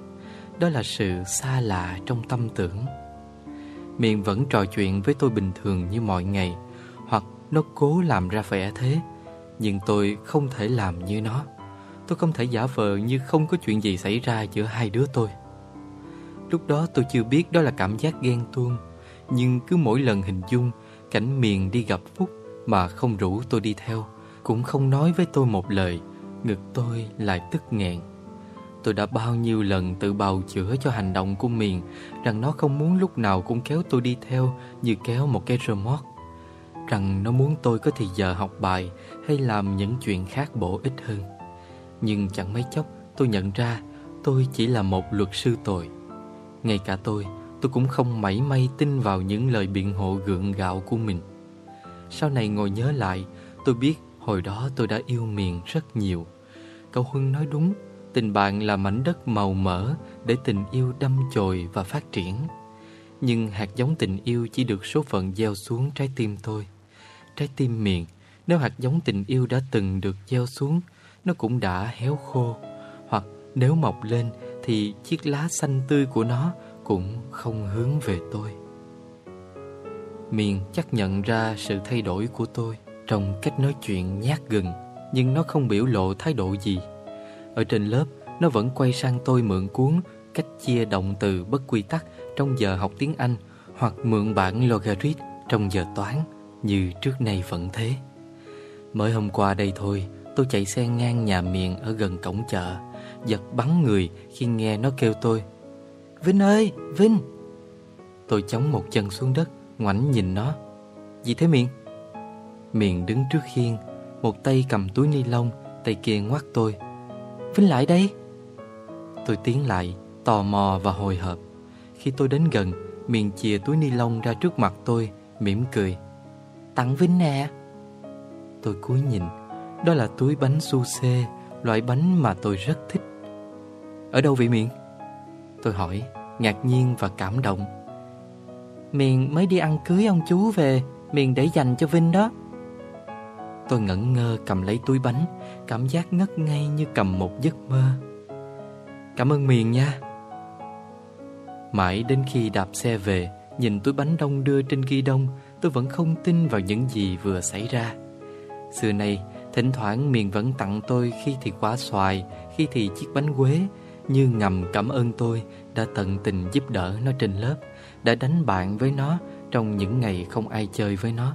Đó là sự xa lạ trong tâm tưởng. Miệng vẫn trò chuyện với tôi bình thường như mọi ngày, Hoặc nó cố làm ra vẻ thế, Nhưng tôi không thể làm như nó. Tôi không thể giả vờ như không có chuyện gì xảy ra giữa hai đứa tôi. Lúc đó tôi chưa biết đó là cảm giác ghen tuông, Nhưng cứ mỗi lần hình dung Cảnh miền đi gặp Phúc Mà không rủ tôi đi theo, Cũng không nói với tôi một lời. Ngực tôi lại tức nghẹn. Tôi đã bao nhiêu lần tự bào chữa cho hành động của Miền Rằng nó không muốn lúc nào cũng kéo tôi đi theo Như kéo một cái rơ mót Rằng nó muốn tôi có thì giờ học bài Hay làm những chuyện khác bổ ích hơn. Nhưng chẳng mấy chốc, tôi nhận ra Tôi chỉ là một luật sư tội. Ngay cả tôi Tôi cũng không mảy may tin vào những lời biện hộ gượng gạo của mình. Sau này ngồi nhớ lại, Tôi biết hồi đó tôi đã yêu Miền rất nhiều. Cậu Huân nói đúng Tình bạn là mảnh đất màu mỡ để tình yêu đâm chồi và phát triển. Nhưng hạt giống tình yêu chỉ được số phận gieo xuống trái tim thôi. Trái tim miền, nếu hạt giống tình yêu đã từng được gieo xuống, nó cũng đã héo khô. Hoặc nếu mọc lên thì chiếc lá xanh tươi của nó cũng không hướng về tôi. Miền chắc nhận ra sự thay đổi của tôi trong cách nói chuyện nhát gừng, nhưng nó không biểu lộ thái độ gì. Ở trên lớp, nó vẫn quay sang tôi mượn cuốn cách chia động từ bất quy tắc trong giờ học tiếng Anh hoặc mượn bản logarit trong giờ toán như trước nay vẫn thế. Mới hôm qua đây thôi, tôi chạy xe ngang nhà miền ở gần cổng chợ, giật bắn người khi nghe nó kêu tôi. Vinh ơi, Vinh! Tôi chống một chân xuống đất, ngoảnh nhìn nó. Gì thế miền? Miền đứng trước khiên, một tay cầm túi ni lông, tay kia ngoắt tôi. Vinh lại đây. Tôi tiến lại Tò mò và hồi hộp. Khi tôi đến gần Miền chìa túi ni lông ra trước mặt tôi mỉm cười. Tặng Vinh nè. Tôi cúi nhìn. Đó là túi bánh su xê Loại bánh mà tôi rất thích. Ở đâu vậy Miền? Tôi hỏi Ngạc nhiên và cảm động. Miền mới đi ăn cưới ông chú về Miền để dành cho Vinh đó. Tôi ngẩn ngơ cầm lấy túi bánh, Cảm giác ngất ngây như cầm một giấc mơ. Cảm ơn Miền nha. Mãi đến khi đạp xe về, Nhìn túi bánh đông đưa trên ghi đông, Tôi vẫn không tin vào những gì vừa xảy ra. Xưa nay, Thỉnh thoảng Miền vẫn tặng tôi Khi thì quả xoài, Khi thì chiếc bánh quế. Như ngầm cảm ơn tôi Đã tận tình giúp đỡ nó trên lớp, Đã đánh bạn với nó Trong những ngày không ai chơi với nó.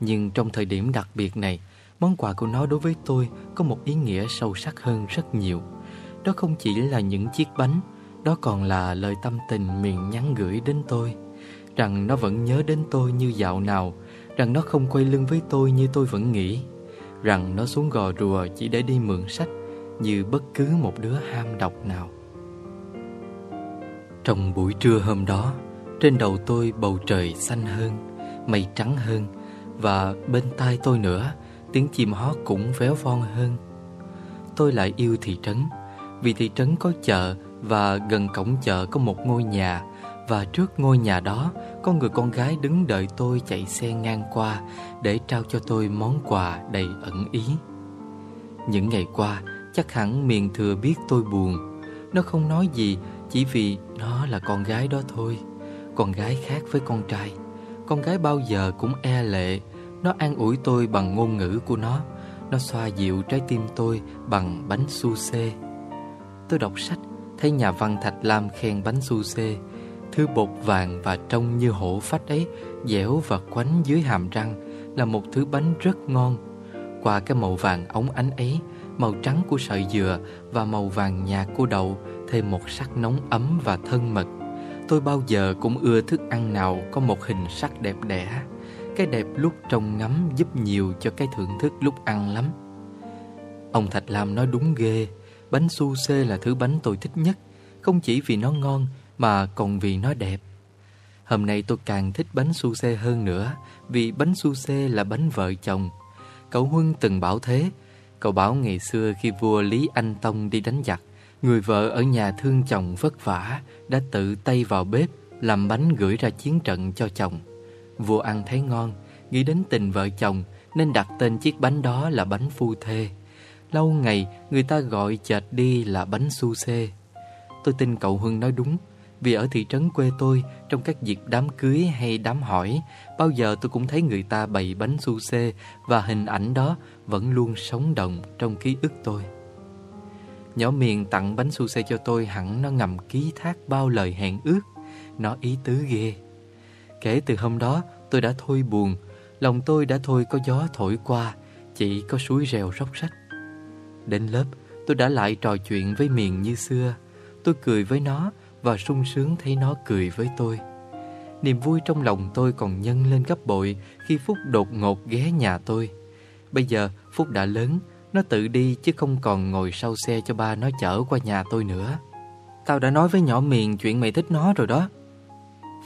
Nhưng trong thời điểm đặc biệt này, Món quà của nó đối với tôi Có một ý nghĩa sâu sắc hơn rất nhiều. Đó không chỉ là những chiếc bánh, Đó còn là lời tâm tình miệng nhắn gửi đến tôi. Rằng nó vẫn nhớ đến tôi như dạo nào, Rằng nó không quay lưng với tôi như tôi vẫn nghĩ. Rằng nó xuống gò rùa chỉ để đi mượn sách, Như bất cứ một đứa ham đọc nào. Trong buổi trưa hôm đó, Trên đầu tôi bầu trời xanh hơn, Mây trắng hơn và bên tai tôi nữa Tiếng chim hót cũng véo von hơn Tôi lại yêu thị trấn vì thị trấn có chợ và gần cổng chợ có một ngôi nhà và trước ngôi nhà đó có người con gái đứng đợi tôi chạy xe ngang qua để trao cho tôi món quà đầy ẩn ý. Những ngày qua, chắc hẳn miền thừa biết tôi buồn. Nó không nói gì chỉ vì nó là con gái đó thôi. Con gái khác với con trai. Con gái bao giờ cũng e lệ. Nó an ủi tôi bằng ngôn ngữ của nó. Nó xoa dịu trái tim tôi bằng bánh su xê. Tôi đọc sách, Thấy nhà văn Thạch Lam khen bánh su xê Thứ bột vàng và trông như hổ phách ấy, Dẻo và quánh dưới hàm răng, Là một thứ bánh rất ngon Qua cái màu vàng ống ánh ấy, Màu trắng của sợi dừa Và màu vàng nhạt của đậu, Thêm một sắc nóng ấm và thân mật Tôi bao giờ cũng ưa thức ăn nào Có một hình sắc đẹp đẽ cái đẹp lúc trông ngắm Giúp nhiều cho cái thưởng thức lúc ăn lắm. Ông Thạch Lam nói đúng ghê, Bánh su xê là thứ bánh tôi thích nhất, Không chỉ vì nó ngon Mà còn vì nó đẹp. Hôm nay tôi càng thích bánh su xê hơn nữa, Vì bánh su xê là bánh vợ chồng. Cậu Huân từng bảo thế, Cậu bảo ngày xưa khi vua Lý Anh Tông đi đánh giặc, Người vợ ở nhà thương chồng vất vả, Đã tự tay vào bếp Làm bánh gửi ra chiến trận cho chồng. Vua ăn thấy ngon, Nghĩ đến tình vợ chồng, Nên đặt tên chiếc bánh đó là bánh phu thê. Lâu ngày, người ta gọi chợt đi là bánh su xê. Tôi tin cậu Hưng nói đúng, Vì ở thị trấn quê tôi, Trong các dịp đám cưới hay đám hỏi, Bao giờ tôi cũng thấy người ta bày bánh su xê Và hình ảnh đó vẫn luôn sống động trong ký ức tôi. Nhỏ miền tặng bánh su xe cho tôi hẳn nó ngầm ký thác bao lời hẹn ước, Nó ý tứ ghê. Kể từ hôm đó, tôi đã thôi buồn, Lòng tôi đã thôi có gió thổi qua, Chỉ có suối rèo róc rách. Đến lớp, tôi đã lại trò chuyện với miền như xưa. Tôi cười với nó Và sung sướng thấy nó cười với tôi. Niềm vui trong lòng tôi còn nhân lên gấp bội Khi Phúc đột ngột ghé nhà tôi. Bây giờ, Phúc đã lớn, Nó tự đi chứ không còn ngồi sau xe cho ba nó chở qua nhà tôi nữa. Tao đã nói với nhỏ miền chuyện mày thích nó rồi đó.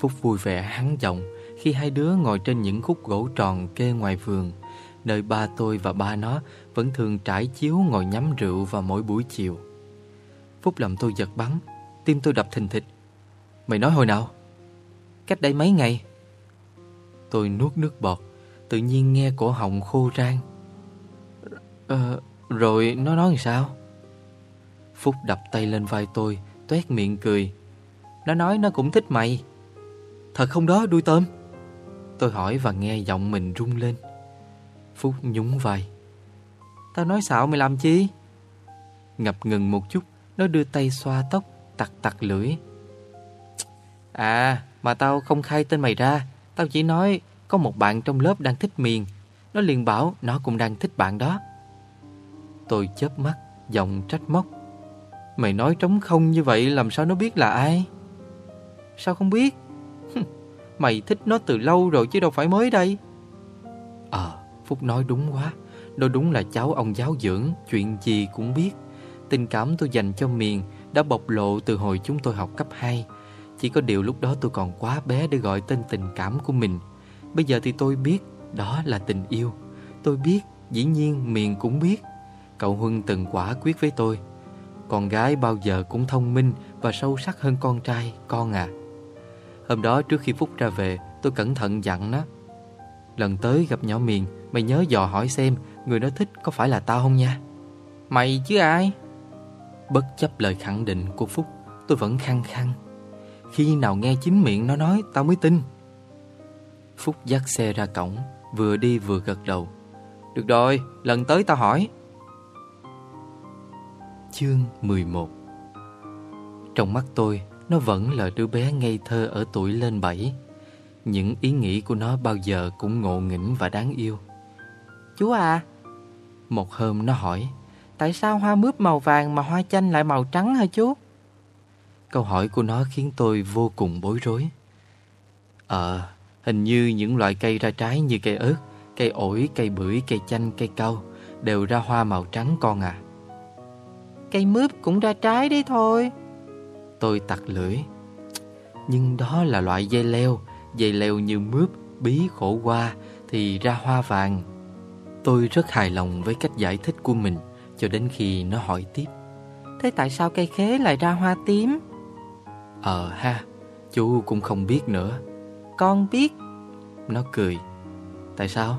Phúc vui vẻ hắn giọng Khi hai đứa ngồi trên những khúc gỗ tròn kê ngoài vườn Nơi ba tôi và ba nó Vẫn thường trải chiếu ngồi nhắm rượu vào mỗi buổi chiều Phúc làm tôi giật bắn Tim tôi đập thình thịch Mày nói hồi nào Cách đây mấy ngày Tôi nuốt nước bọt Tự nhiên nghe cổ họng khô rang Ờ, rồi nó nói làm sao? Phúc đập tay lên vai tôi, tuét miệng cười. Nó nói nó cũng thích mày. Thật không đó, đuôi tôm? Tôi hỏi và nghe giọng mình rung lên. Phúc nhún vai. Tao nói xạo mày làm chi? Ngập ngừng một chút, nó đưa tay xoa tóc, tặc tặc lưỡi. À, mà tao không khai tên mày ra. Tao chỉ nói có một bạn trong lớp đang thích miền. Nó liền bảo nó cũng đang thích bạn đó. Tôi chớp mắt, giọng trách móc. Mày nói trống không như vậy làm sao nó biết là ai? Sao không biết? Mày thích nó từ lâu rồi chứ đâu phải mới đây. Ờ, Phúc nói đúng quá. Nó đúng là cháu ông giáo dưỡng, chuyện gì cũng biết. Tình cảm tôi dành cho Miền đã bộc lộ từ hồi chúng tôi học cấp 2. Chỉ có điều lúc đó tôi còn quá bé để gọi tên tình cảm của mình. Bây giờ thì tôi biết đó là tình yêu. Tôi biết, dĩ nhiên Miền cũng biết. Cậu Huân từng quả quyết với tôi Con gái bao giờ cũng thông minh Và sâu sắc hơn con trai Con à Hôm đó trước khi Phúc ra về Tôi cẩn thận dặn nó. Lần tới gặp nhỏ miền Mày nhớ dò hỏi xem Người nó thích có phải là tao không nha? Mày chứ ai? Bất chấp lời khẳng định của Phúc Tôi vẫn khăng khăng. Khi nào nghe chính miệng nó nói Tao mới tin. Phúc dắt xe ra cổng Vừa đi vừa gật đầu. Được rồi, lần tới tao hỏi. Chương 11 Trong mắt tôi, nó vẫn là đứa bé ngây thơ ở tuổi lên bảy. Những ý nghĩ của nó bao giờ cũng ngộ nghĩnh và đáng yêu. Chú à, một hôm nó hỏi, tại sao hoa mướp màu vàng mà hoa chanh lại màu trắng hả chú? Câu hỏi của nó khiến tôi vô cùng bối rối. Ờ, hình như những loại cây ra trái như cây ớt, cây ổi, cây bưởi, cây chanh, cây cau đều ra hoa màu trắng con à cây mướp cũng ra trái đấy thôi. Tôi tặc lưỡi. Nhưng đó là loại dây leo, dây leo như mướp, bí khổ qua thì ra hoa vàng. Tôi rất hài lòng với cách giải thích của mình cho đến khi nó hỏi tiếp. Thế tại sao cây khế lại ra hoa tím? Ờ ha, chú cũng không biết nữa. Con biết. Nó cười. Tại sao?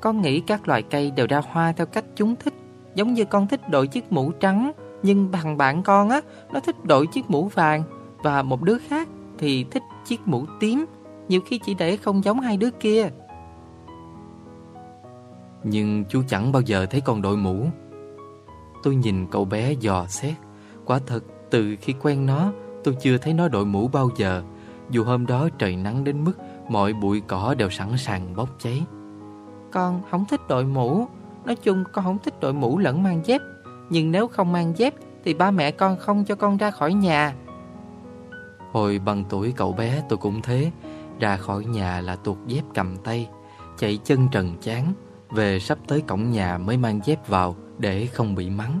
Con nghĩ các loài cây đều ra hoa theo cách chúng thích. Giống như con thích đội chiếc mũ trắng Nhưng bằng bạn con á Nó thích đội chiếc mũ vàng. Và một đứa khác thì thích chiếc mũ tím. Nhiều khi chỉ để không giống hai đứa kia. Nhưng chú chẳng bao giờ thấy con đội mũ. Tôi nhìn cậu bé dò xét. Quả thật từ khi quen nó Tôi chưa thấy nó đội mũ bao giờ. Dù hôm đó trời nắng đến mức Mọi bụi cỏ đều sẵn sàng bốc cháy. Con không thích đội mũ. Nói chung con không thích đội mũ lẫn mang dép nhưng nếu không mang dép, Thì ba mẹ con không cho con ra khỏi nhà. Hồi bằng tuổi cậu bé, tôi cũng thế. Ra khỏi nhà là tuột dép cầm tay, Chạy chân trần chán. Về sắp tới cổng nhà mới mang dép vào Để không bị mắng.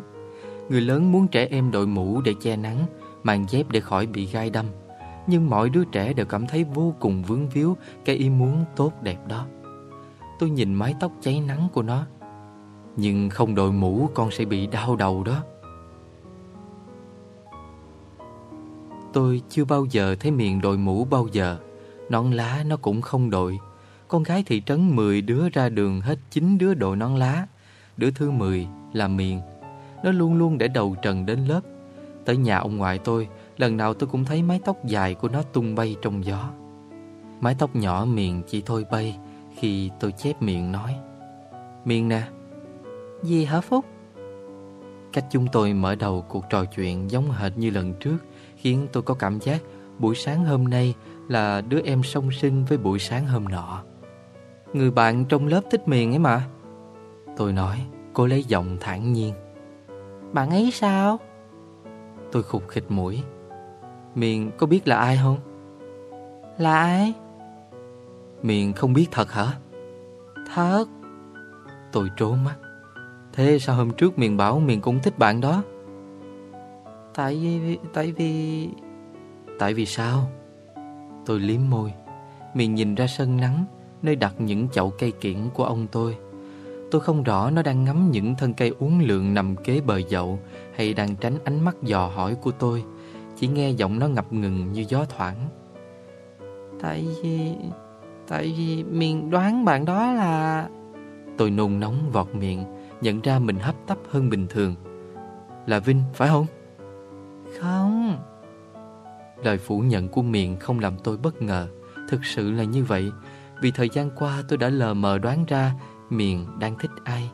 Người lớn muốn trẻ em đội mũ để che nắng, Mang dép để khỏi bị gai đâm. Nhưng mọi đứa trẻ đều cảm thấy vô cùng vướng víu Cái ý muốn tốt đẹp đó. Tôi nhìn mái tóc cháy nắng của nó nhưng không đội mũ con sẽ bị đau đầu đó. Tôi chưa bao giờ thấy miệng đội mũ bao giờ. Nón lá nó cũng không đội. Con gái thị trấn 10 đứa ra đường hết 9 đứa đội nón lá. Đứa thứ 10 là miệng Nó luôn luôn để đầu trần đến lớp. Tới nhà ông ngoại tôi, Lần nào tôi cũng thấy mái tóc dài của nó tung bay trong gió. Mái tóc nhỏ miệng chỉ thôi bay Khi tôi chép miệng nói. Miệng nè gì hả Phúc? Cách chúng tôi mở đầu cuộc trò chuyện giống hệt như lần trước Khiến tôi có cảm giác buổi sáng hôm nay là đứa em song sinh với buổi sáng hôm nọ Người bạn trong lớp thích Miền ấy mà Tôi nói, cô lấy giọng thản nhiên Bạn ấy sao? Tôi khục khịch mũi Miền có biết là ai không? Là ai? Miền không biết thật hả? Thật Tôi trốn mắt Thế sao hôm trước Miền bảo Miền cũng thích bạn đó? Tại vì... Tại vì... Tại vì sao? Tôi liếm môi. Miền nhìn ra sân nắng Nơi đặt những chậu cây kiển của ông tôi. Tôi không rõ nó đang ngắm những thân cây uốn lượn nằm kế bờ dậu Hay đang tránh ánh mắt dò hỏi của tôi. Chỉ nghe giọng nó ngập ngừng như gió thoảng. Tại vì... Tại vì miền đoán bạn đó là... Tôi nôn nóng vọt miệng Nhận ra mình hấp tấp hơn bình thường. Là Vinh phải không? Không. Lời phủ nhận của miệng không làm tôi bất ngờ. Thực sự là như vậy. Vì thời gian qua tôi đã lờ mờ đoán ra Miền đang thích ai.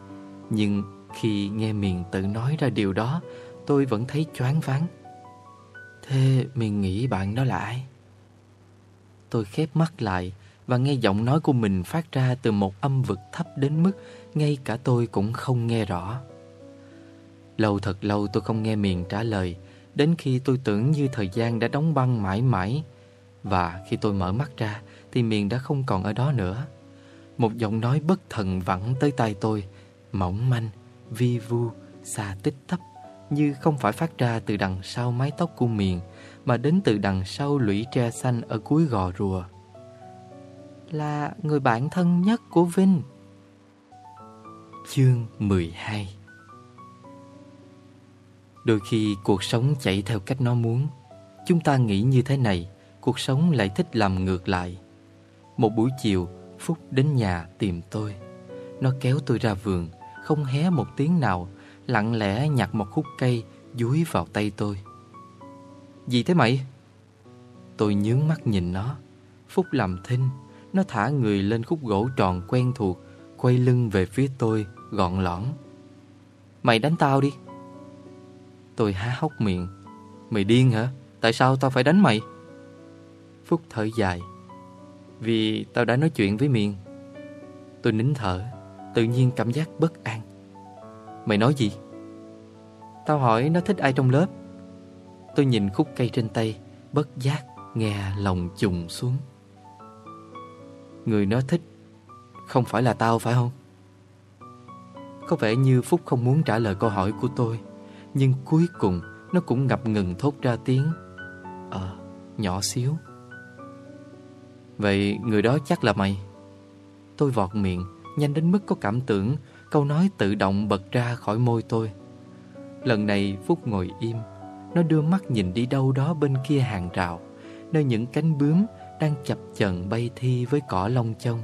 Nhưng khi nghe Miền tự nói ra điều đó Tôi vẫn thấy choáng váng. Thế Miền nghĩ bạn đó là ai? Tôi khép mắt lại và nghe giọng nói của mình phát ra từ một âm vực thấp đến mức Ngay cả tôi cũng không nghe rõ. Lâu thật lâu tôi không nghe Miền trả lời. Đến khi tôi tưởng như thời gian đã đóng băng mãi mãi Và khi tôi mở mắt ra Thì Miền đã không còn ở đó nữa. Một giọng nói bất thần vẳng tới tai tôi Mỏng manh, vi vu, xa tích thấp, Như không phải phát ra từ đằng sau mái tóc của miền Mà đến từ đằng sau lũy tre xanh ở cuối gò rùa. Là người bạn thân nhất của Vinh. Chương 12 Đôi khi cuộc sống chạy theo cách nó muốn. Chúng ta nghĩ như thế này, Cuộc sống lại thích làm ngược lại. Một buổi chiều, Phúc đến nhà tìm tôi. Nó kéo tôi ra vườn, Không hé một tiếng nào, Lặng lẽ nhặt một khúc cây, Dúi vào tay tôi. Gì thế mày? Tôi nhướng mắt nhìn nó. Phúc làm thinh nó thả người lên khúc gỗ tròn quen thuộc, Quay lưng về phía tôi, Gọn lõn. Mày đánh tao đi. Tôi há hốc miệng. Mày điên hả? Tại sao tao phải đánh mày? Phúc thở dài. Vì tao đã nói chuyện với Miền Tôi nín thở, Tự nhiên cảm giác bất an. Mày nói gì? Tao hỏi nó thích ai trong lớp. Tôi nhìn khúc cây trên tay, Bất giác nghe lòng trùng xuống. Người nó thích Không phải là tao phải không? Có vẻ như Phúc không muốn trả lời câu hỏi của tôi Nhưng cuối cùng Nó cũng ngập ngừng thốt ra tiếng Ờ, nhỏ xíu. Vậy người đó chắc là mày. Tôi vọt miệng Nhanh đến mức có cảm tưởng Câu nói tự động bật ra khỏi môi tôi. Lần này Phúc ngồi im Nó đưa mắt nhìn đi đâu đó bên kia hàng rào Nơi những cánh bướm đang chập chờn bay thi với cỏ lông chông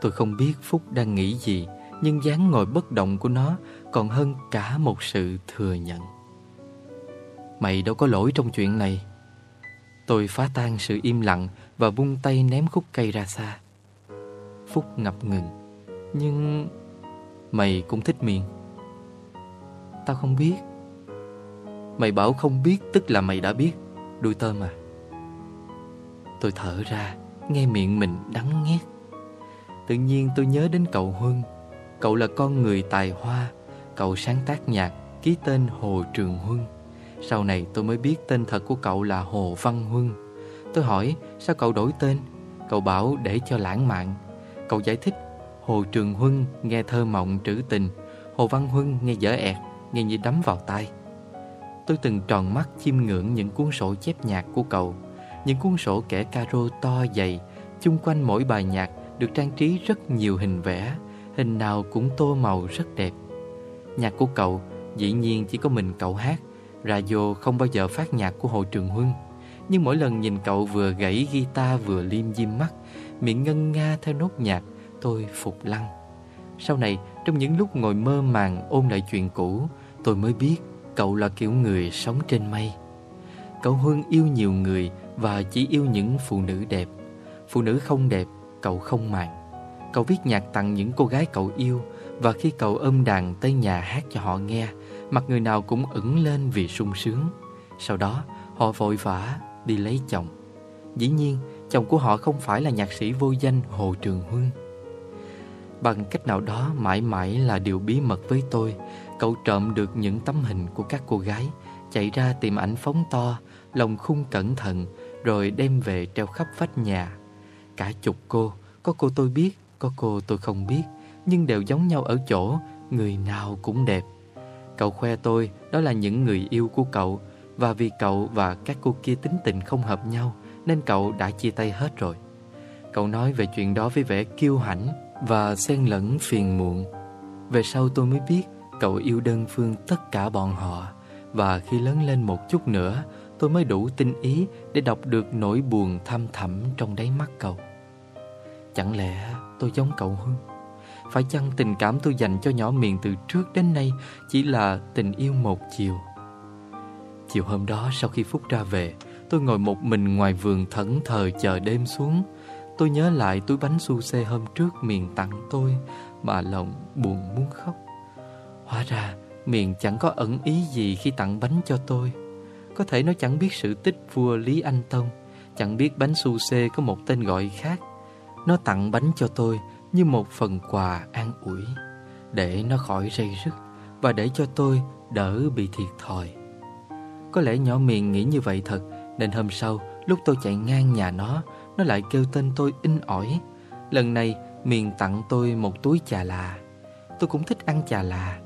Tôi không biết Phúc đang nghĩ gì, Nhưng dáng ngồi bất động của nó Còn hơn cả một sự thừa nhận Mày đâu có lỗi trong chuyện này Tôi phá tan sự im lặng và vung tay ném khúc cây ra xa. Phúc ngập ngừng. Nhưng... Mày cũng thích miền. Tao không biết. Mày bảo không biết tức là mày đã biết. Đuôi tôm à. Tôi thở ra, nghe miệng mình đắng nghét. Tự nhiên tôi nhớ đến cậu Huân. Cậu là con người tài hoa. Cậu sáng tác nhạc, ký tên Hồ Trường Huân. Sau này tôi mới biết tên thật của cậu là Hồ Văn Huân Tôi hỏi sao cậu đổi tên Cậu bảo để cho lãng mạn Cậu giải thích Hồ Trường Huân nghe thơ mộng trữ tình Hồ Văn Huân nghe dở ẹt Nghe như đấm vào tai Tôi từng tròn mắt chiêm ngưỡng những cuốn sổ chép nhạc của cậu những cuốn sổ kẻ caro to dày, Chung quanh mỗi bài nhạc được trang trí rất nhiều hình vẽ, Hình nào cũng tô màu rất đẹp. Nhạc của cậu, dĩ nhiên chỉ có mình cậu hát, Radio không bao giờ phát nhạc của Hồ Trường Huân. Nhưng mỗi lần nhìn cậu vừa gãy guitar vừa liêm diêm mắt, Miệng ngân nga theo nốt nhạc, Tôi phục lăng. Sau này, trong những lúc ngồi mơ màng ôm lại chuyện cũ, Tôi mới biết cậu là kiểu người sống trên mây. Cậu Huân yêu nhiều người và chỉ yêu những phụ nữ đẹp. Phụ nữ không đẹp, cậu không màng. Cậu viết nhạc tặng những cô gái cậu yêu Và khi cậu ôm đàn tới nhà hát cho họ nghe Mặt người nào cũng ửng lên vì sung sướng. Sau đó họ vội vã đi lấy chồng. Dĩ nhiên chồng của họ không phải là nhạc sĩ vô danh Hồ Trường Huân. Bằng cách nào đó mãi mãi là điều bí mật với tôi Cậu trộm được những tấm hình của các cô gái Chạy ra tìm ảnh phóng to Lòng khung cẩn thận rồi đem về treo khắp vách nhà. Cả chục cô, Có cô tôi biết, Có cô tôi không biết, Nhưng đều giống nhau ở chỗ Người nào cũng đẹp. Cậu khoe tôi, đó là những người yêu của cậu, Và vì cậu và các cô kia tính tình không hợp nhau, Nên cậu đã chia tay hết rồi. Cậu nói về chuyện đó với vẻ kiêu hãnh Và xen lẫn phiền muộn. Về sau tôi mới biết, Cậu yêu đơn phương tất cả bọn họ, Và khi lớn lên một chút nữa Tôi mới đủ tinh ý Để đọc được nỗi buồn thâm thẳm Trong đáy mắt cậu. Chẳng lẽ tôi giống cậu hơn? Phải chăng tình cảm tôi dành cho nhỏ miền từ trước đến nay Chỉ là tình yêu một chiều? Chiều hôm đó sau khi Phúc ra về, Tôi ngồi một mình ngoài vườn thẫn thờ chờ đêm xuống. Tôi nhớ lại túi bánh su xê hôm trước miền tặng tôi, Mà lòng buồn muốn khóc. Hóa ra miền chẳng có ẩn ý gì khi tặng bánh cho tôi. Có thể nó chẳng biết sự tích vua Lý Anh Tông, Chẳng biết bánh su xê có một tên gọi khác. Nó tặng bánh cho tôi như một phần quà an ủi, Để nó khỏi rây rứt Và để cho tôi đỡ bị thiệt thòi. Có lẽ nhỏ miền nghĩ như vậy thật, Nên hôm sau, lúc tôi chạy ngang nhà nó Nó lại kêu tên tôi in ỏi. Lần này, miền tặng tôi một túi trà là. Tôi cũng thích ăn trà là,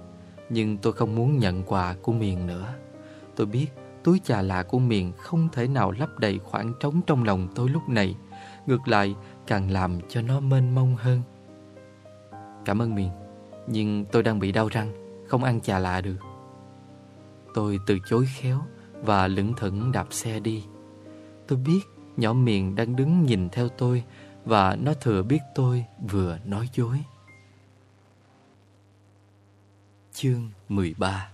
Nhưng tôi không muốn nhận quà của miền nữa. Tôi biết túi trà lạ của miền không thể nào lấp đầy khoảng trống trong lòng tôi lúc này. Ngược lại, càng làm cho nó mênh mông hơn. Cảm ơn miền, Nhưng tôi đang bị đau răng, Không ăn trà lạ được. Tôi từ chối khéo Và lững thững đạp xe đi. Tôi biết nhỏ miền đang đứng nhìn theo tôi Và nó thừa biết tôi vừa nói dối. Chương 13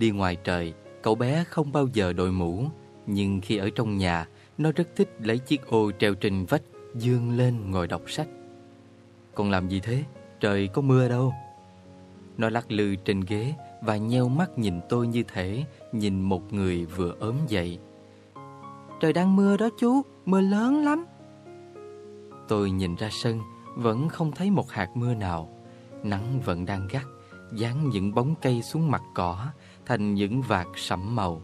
Đi ngoài trời, cậu bé không bao giờ đội mũ Nhưng khi ở trong nhà, nó rất thích lấy chiếc ô treo trên vách Dương lên ngồi đọc sách. Còn làm gì thế? Trời có mưa đâu. Nó lắc lư trên ghế Và nheo mắt nhìn tôi như thể Nhìn một người vừa ốm dậy. Trời đang mưa đó chú Mưa lớn lắm. Tôi nhìn ra sân Vẫn không thấy một hạt mưa nào. Nắng vẫn đang gắt Dán những bóng cây xuống mặt cỏ. Thành những vạt sẫm màu.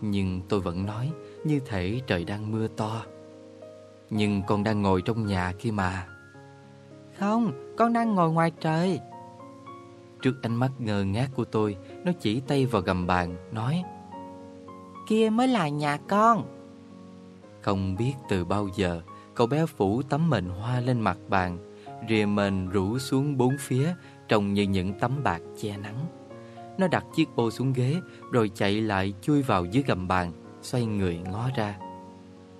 Nhưng tôi vẫn nói Như thể trời đang mưa to. Nhưng con đang ngồi trong nhà kia mà. Không, con đang ngồi ngoài trời. Trước ánh mắt ngơ ngác của tôi Nó chỉ tay vào gầm bàn Nói Kia mới là nhà con. Không biết từ bao giờ Cậu bé phủ tấm mền hoa lên mặt bàn Rìa mền rủ xuống bốn phía Trông như những tấm bạc che nắng Nó đặt chiếc ô xuống ghế Rồi chạy lại chui vào dưới gầm bàn Xoay người ngó ra.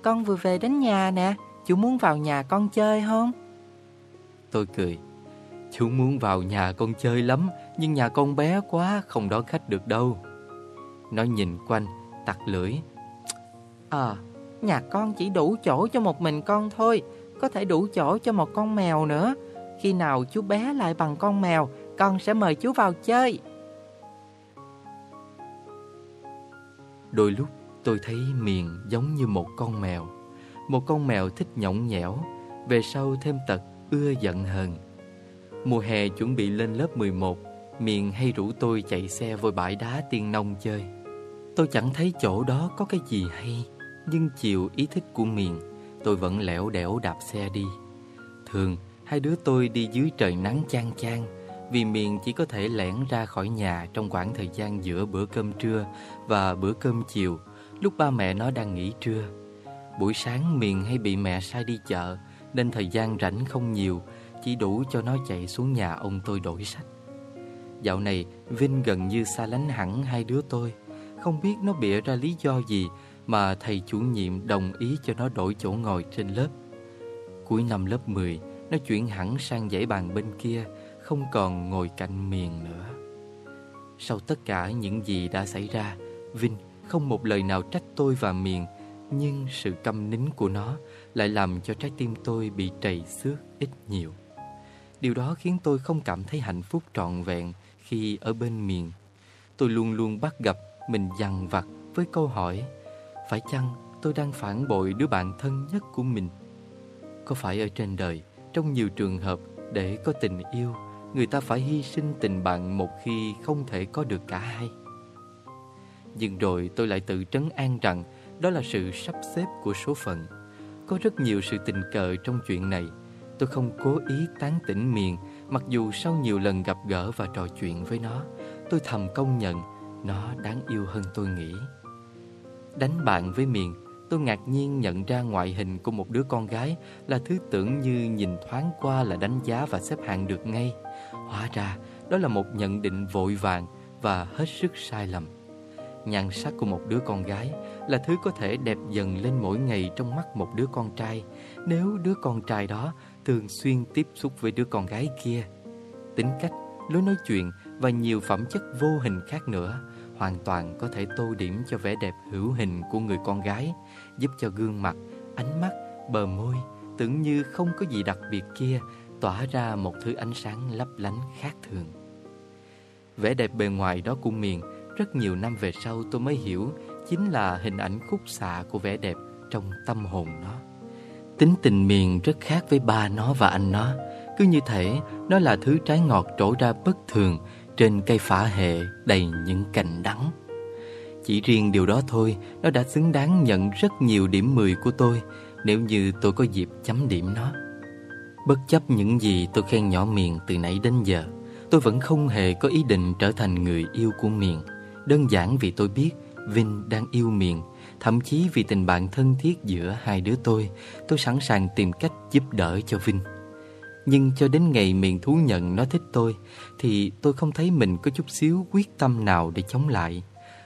Con vừa về đến nhà nè Chú muốn vào nhà con chơi không? Tôi cười. Chú muốn vào nhà con chơi lắm Nhưng nhà con bé quá Không đón khách được đâu. Nó nhìn quanh Tặc lưỡi. Ờ Nhà con chỉ đủ chỗ cho một mình con thôi Có thể đủ chỗ cho một con mèo nữa. Khi nào chú bé lại bằng con mèo Con sẽ mời chú vào chơi Đôi lúc tôi thấy miền giống như một con mèo. Một con mèo thích nhõng nhẽo, Về sau thêm tật ưa giận hờn. Mùa hè chuẩn bị lên lớp 11 Miền hay rủ tôi chạy xe vôi bãi đá tiên nông chơi. Tôi chẳng thấy chỗ đó có cái gì hay, Nhưng chiều ý thích của miền Tôi vẫn lẻo đẻo đạp xe đi. Thường, hai đứa tôi đi dưới trời nắng chang chang vì miền chỉ có thể lẻn ra khỏi nhà Trong khoảng thời gian giữa bữa cơm trưa Và bữa cơm chiều, Lúc ba mẹ nó đang nghỉ trưa. Buổi sáng miền hay bị mẹ sai đi chợ, Nên thời gian rảnh không nhiều, Chỉ đủ cho nó chạy xuống nhà ông tôi đổi sách. Dạo này, Vinh gần như xa lánh hẳn hai đứa tôi. Không biết nó bịa ra lý do gì Mà thầy chủ nhiệm đồng ý cho nó đổi chỗ ngồi trên lớp. Cuối năm lớp 10 Nó chuyển hẳn sang dãy bàn bên kia không còn ngồi cạnh miền nữa Sau tất cả những gì đã xảy ra Vinh không một lời nào trách tôi và miền Nhưng sự câm nín của nó Lại làm cho trái tim tôi bị trầy xước ít nhiều Điều đó khiến tôi không cảm thấy hạnh phúc trọn vẹn khi ở bên miền. Tôi luôn luôn bắt gặp mình dằn vặt với câu hỏi Phải chăng tôi đang phản bội đứa bạn thân nhất của mình? Có phải ở trên đời, trong nhiều trường hợp để có tình yêu, người ta phải hy sinh tình bạn một khi không thể có được cả hai? Nhưng rồi tôi lại tự trấn an rằng đó là sự sắp xếp của số phận. Có rất nhiều sự tình cờ trong chuyện này. Tôi không cố ý tán tỉnh miền, mặc dù sau nhiều lần gặp gỡ và trò chuyện với nó, tôi thầm công nhận nó đáng yêu hơn tôi nghĩ. Đánh bạn với miền, tôi ngạc nhiên nhận ra ngoại hình của một đứa con gái là thứ tưởng như nhìn thoáng qua là đánh giá và xếp hạng được ngay. Hóa ra, đó là một nhận định vội vàng và hết sức sai lầm. Nhan sắc của một đứa con gái là thứ có thể đẹp dần lên mỗi ngày trong mắt một đứa con trai nếu đứa con trai đó thường xuyên tiếp xúc với đứa con gái kia. Tính cách, lối nói chuyện và nhiều phẩm chất vô hình khác nữa hoàn toàn có thể tô điểm cho vẻ đẹp hữu hình của người con gái, giúp cho gương mặt, ánh mắt, bờ môi tưởng như không có gì đặc biệt kia tỏa ra một thứ ánh sáng lấp lánh khác thường. Vẻ đẹp bề ngoài đó của miền rất nhiều năm về sau tôi mới hiểu chính là hình ảnh khúc xạ của vẻ đẹp trong tâm hồn nó. Tính tình miền rất khác với ba nó và anh nó. Cứ như thể nó là thứ trái ngọt trổ ra bất thường trên cây phả hệ đầy những cành đắng. Chỉ riêng điều đó thôi, nó đã xứng đáng nhận rất nhiều điểm 10 của tôi nếu như tôi có dịp chấm điểm nó. Bất chấp những gì tôi khen nhỏ miền từ nãy đến giờ, tôi vẫn không hề có ý định trở thành người yêu của miền. Đơn giản vì tôi biết Vinh đang yêu miền Thậm chí vì tình bạn thân thiết giữa hai đứa tôi Tôi sẵn sàng tìm cách giúp đỡ cho Vinh Nhưng cho đến ngày miền thú nhận nó thích tôi thì tôi không thấy mình có chút xíu quyết tâm nào để chống lại.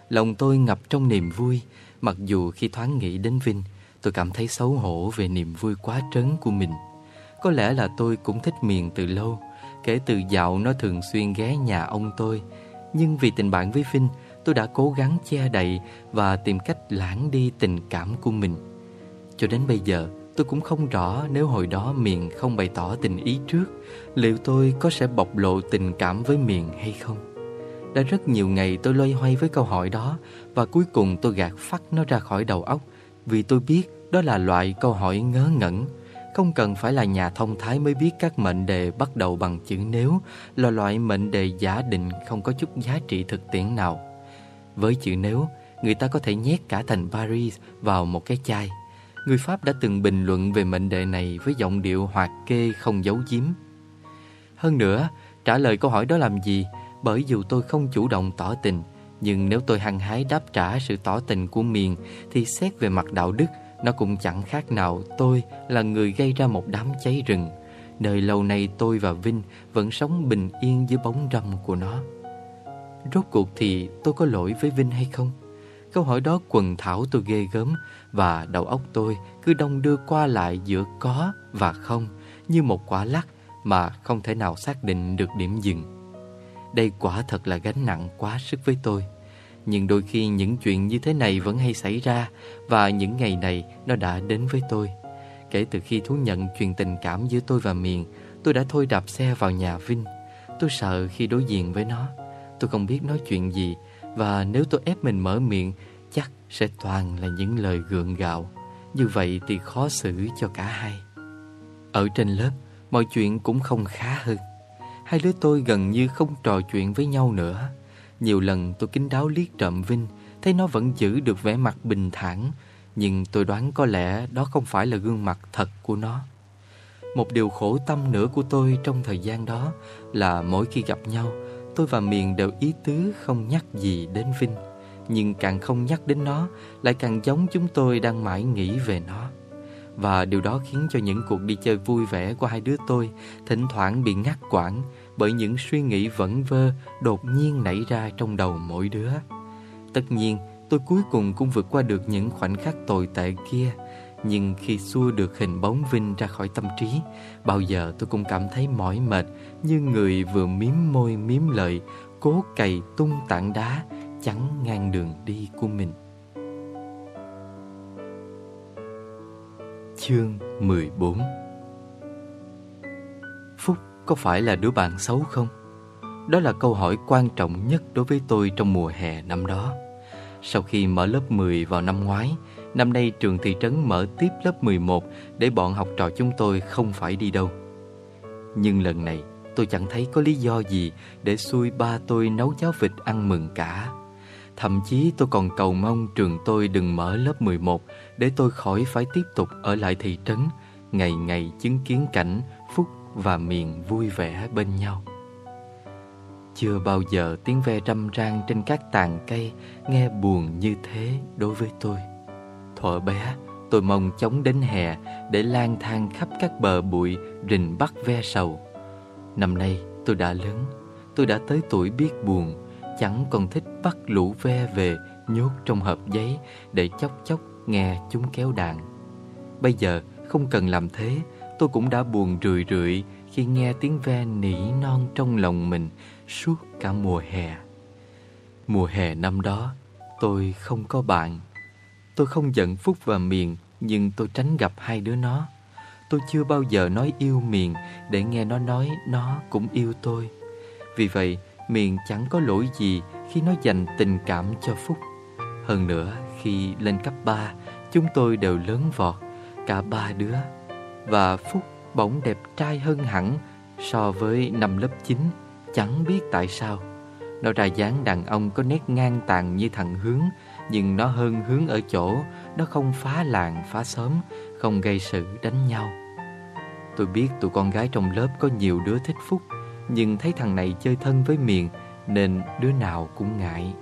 Lòng tôi ngập trong niềm vui Mặc dù khi thoáng nghĩ đến Vinh Tôi cảm thấy xấu hổ về niềm vui quá trớn của mình. Có lẽ là tôi cũng thích miền từ lâu Kể từ dạo nó thường xuyên ghé nhà ông tôi. Nhưng vì tình bạn với Vinh tôi đã cố gắng che đậy và tìm cách lãng đi tình cảm của mình. Cho đến bây giờ, tôi cũng không rõ nếu hồi đó Miền không bày tỏ tình ý trước, liệu tôi có sẽ bộc lộ tình cảm với Miền hay không? Đã rất nhiều ngày tôi loay hoay với câu hỏi đó và cuối cùng tôi gạt phát nó ra khỏi đầu óc vì tôi biết đó là loại câu hỏi ngớ ngẩn. Không cần phải là nhà thông thái mới biết các mệnh đề bắt đầu bằng chữ nếu là loại mệnh đề giả định không có chút giá trị thực tiễn nào. Với chữ nếu, người ta có thể nhét cả thành Paris vào một cái chai. Người Pháp đã từng bình luận về mệnh đề này với giọng điệu hoạt kê không giấu giếm. Hơn nữa, trả lời câu hỏi đó làm gì? Bởi dù tôi không chủ động tỏ tình, nhưng nếu tôi hăng hái đáp trả sự tỏ tình của miền thì xét về mặt đạo đức, nó cũng chẳng khác nào tôi là người gây ra một đám cháy rừng. Nơi lâu nay tôi và Vinh vẫn sống bình yên dưới bóng râm của nó. Rốt cuộc thì tôi có lỗi với Vinh hay không? Câu hỏi đó quần thảo tôi ghê gớm, Và đầu óc tôi cứ đông đưa qua lại giữa có và không, Như một quả lắc mà không thể nào xác định được điểm dừng. Đây quả thật là gánh nặng quá sức với tôi. Nhưng đôi khi những chuyện như thế này vẫn hay xảy ra, Và những ngày này nó đã đến với tôi. Kể từ khi thú nhận chuyện tình cảm giữa tôi và Miền, Tôi đã thôi đạp xe vào nhà Vinh. Tôi sợ khi đối diện với nó. Tôi không biết nói chuyện gì và nếu tôi ép mình mở miệng, Chắc sẽ toàn là những lời gượng gạo. Như vậy thì khó xử cho cả hai. Ở trên lớp, Mọi chuyện cũng không khá hơn. Hai đứa tôi gần như không trò chuyện với nhau nữa. Nhiều lần tôi kính đáo liếc trộm Vinh, Thấy nó vẫn giữ được vẻ mặt bình thản. Nhưng tôi đoán có lẽ đó không phải là gương mặt thật của nó. Một điều khổ tâm nữa của tôi trong thời gian đó Là mỗi khi gặp nhau Tôi và Miền đều ý tứ không nhắc gì đến Vinh. Nhưng càng không nhắc đến nó, Lại càng giống chúng tôi đang mãi nghĩ về nó. Và điều đó khiến cho những cuộc đi chơi vui vẻ của hai đứa tôi Thỉnh thoảng bị ngắt quãng Bởi những suy nghĩ vẩn vơ Đột nhiên nảy ra trong đầu mỗi đứa. Tất nhiên, tôi cuối cùng cũng vượt qua được những khoảnh khắc tồi tệ kia nhưng khi xua được hình bóng Vinh ra khỏi tâm trí Bao giờ tôi cũng cảm thấy mỏi mệt Như người vừa miếm môi miếm lợi Cố cày tung tảng đá Chắn ngang đường đi của mình Chương 14 Phúc có phải là đứa bạn xấu không? Đó là câu hỏi quan trọng nhất đối với tôi trong mùa hè năm đó. Sau khi mở lớp 10 vào năm ngoái, năm nay trường thị trấn mở tiếp lớp 11 để bọn học trò chúng tôi không phải đi đâu. Nhưng lần này, tôi chẳng thấy có lý do gì để xui ba tôi nấu cháo vịt ăn mừng cả. Thậm chí tôi còn cầu mong trường tôi đừng mở lớp 11 để tôi khỏi phải tiếp tục ở lại thị trấn, ngày ngày chứng kiến cảnh Phúc và Miền vui vẻ bên nhau. Chưa bao giờ tiếng ve râm ran trên các tàn cây nghe buồn như thế đối với tôi. Thuở bé, tôi mong chống đến hè để lang thang khắp các bờ bụi rình bắt ve sầu. Năm nay tôi đã lớn, tôi đã tới tuổi biết buồn, chẳng còn thích bắt lũ ve về nhốt trong hộp giấy để chốc chốc nghe chúng kéo đàn. Bây giờ không cần làm thế, tôi cũng đã buồn rười rượi khi nghe tiếng ve nỉ non trong lòng mình suốt cả mùa hè. Mùa hè năm đó, tôi không có bạn. Tôi không giận Phúc và Miền, nhưng tôi tránh gặp hai đứa nó. Tôi chưa bao giờ nói yêu Miền để nghe nó nói nó cũng yêu tôi. Vì vậy, Miền chẳng có lỗi gì khi nó dành tình cảm cho Phúc. Hơn nữa, khi lên cấp 3, chúng tôi đều lớn vọt, cả ba đứa. Và Phúc bỗng đẹp trai hơn hẳn so với năm lớp 9 Chẳng biết tại sao Nó ra dáng đàn ông có nét ngang tàn như thằng Hướng nhưng nó hơn Hướng ở chỗ Nó không phá làng, phá xóm, Không gây sự đánh nhau. Tôi biết tụi con gái trong lớp có nhiều đứa thích Phúc, Nhưng thấy thằng này chơi thân với Miền, Nên đứa nào cũng ngại.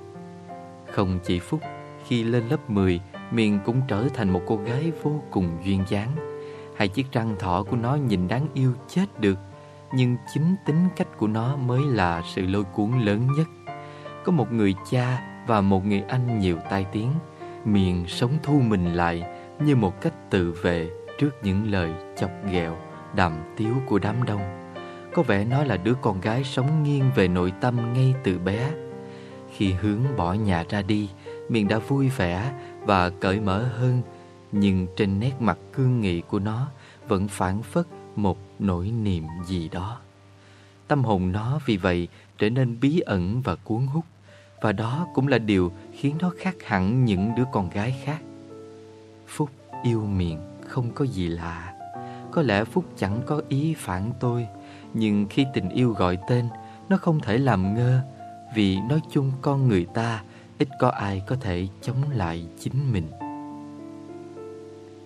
Không chỉ Phúc, Khi lên lớp 10 Miền cũng trở thành một cô gái vô cùng duyên dáng. Hai chiếc răng thỏ của nó nhìn đáng yêu chết được, nhưng chính tính cách của nó mới là sự lôi cuốn lớn nhất. Có một người cha và một người anh nhiều tai tiếng, miệng sống thu mình lại như một cách tự vệ trước những lời chọc ghẹo, đàm tiếu của đám đông. Có vẻ nó là đứa con gái sống nghiêng về nội tâm ngay từ bé. Khi hướng bỏ nhà ra đi, miệng đã vui vẻ và cởi mở hơn, nhưng trên nét mặt cương nghị của nó vẫn phản phất một nỗi niềm gì đó. Tâm hồn nó vì vậy trở nên bí ẩn và cuốn hút, và đó cũng là điều khiến nó khác hẳn những đứa con gái khác. Phúc yêu miệng không có gì lạ. Có lẽ Phúc chẳng có ý phản tôi, nhưng khi tình yêu gọi tên, nó không thể làm ngơ, vì nói chung con người ta ít có ai có thể chống lại chính mình.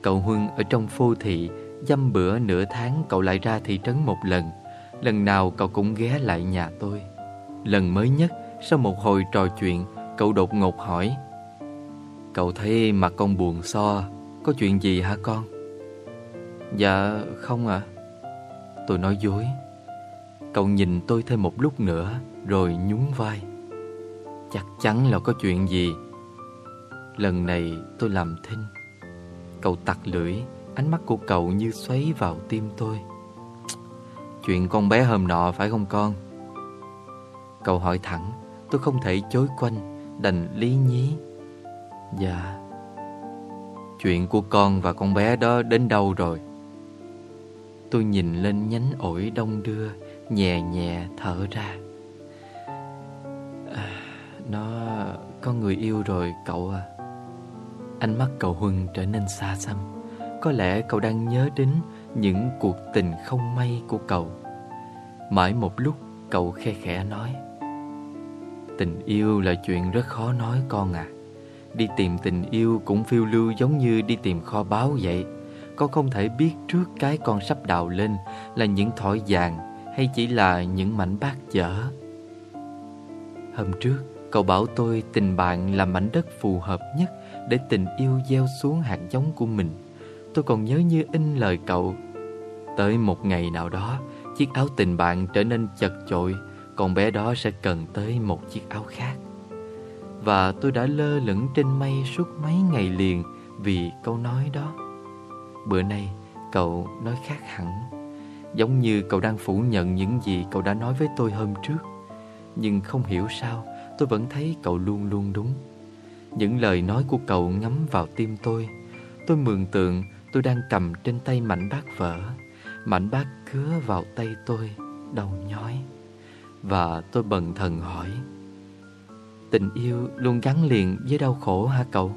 Cậu Huân ở trong phô thị Dăm bữa nửa tháng cậu lại ra thị trấn một lần Lần nào cậu cũng ghé lại nhà tôi Lần mới nhất sau một hồi trò chuyện, Cậu đột ngột hỏi, Cậu thấy mặt con buồn so, Có chuyện gì hả con? Dạ không ạ. Tôi nói dối. Cậu nhìn tôi thêm một lúc nữa, Rồi nhún vai. Chắc chắn là có chuyện gì. Lần này tôi làm thinh. Cậu tặc lưỡi, Ánh mắt của cậu như xoáy vào tim tôi. Chuyện con bé hôm nọ phải không con? Cậu hỏi thẳng. Tôi không thể chối quanh Đành lý nhí. Dạ Chuyện của con và con bé đó đến đâu rồi? Tôi nhìn lên nhánh ổi đông đưa Nhẹ nhẹ thở ra. À, Nó có người yêu rồi cậu à. Ánh mắt cậu Huân trở nên xa xăm. Có lẽ cậu đang nhớ đến những cuộc tình không may của cậu. Mãi một lúc cậu khe khẽ nói. Tình yêu là chuyện rất khó nói, con à. Đi tìm tình yêu cũng phiêu lưu giống như đi tìm kho báu vậy. Con không thể biết trước cái con sắp đào lên Là những thỏi vàng hay chỉ là những mảnh bát dở. Hôm trước, cậu bảo tôi tình bạn là mảnh đất phù hợp nhất Để tình yêu gieo xuống hạt giống của mình. Tôi còn nhớ như in lời cậu, Tới một ngày nào đó, Chiếc áo tình bạn trở nên chật chội còn bé đó sẽ cần tới một chiếc áo khác. Và tôi đã lơ lửng trên mây suốt mấy ngày liền Vì câu nói đó. Bữa nay, cậu nói khác hẳn. Giống như cậu đang phủ nhận những gì cậu đã nói với tôi hôm trước. Nhưng không hiểu sao, Tôi vẫn thấy cậu luôn luôn đúng. Những lời nói của cậu ngấm vào tim tôi. Tôi mường tượng Tôi đang cầm trên tay mảnh bát vỡ. Mảnh bát cứa vào tay tôi Đầu nhói. Và tôi bần thần hỏi, Tình yêu luôn gắn liền với đau khổ hả cậu?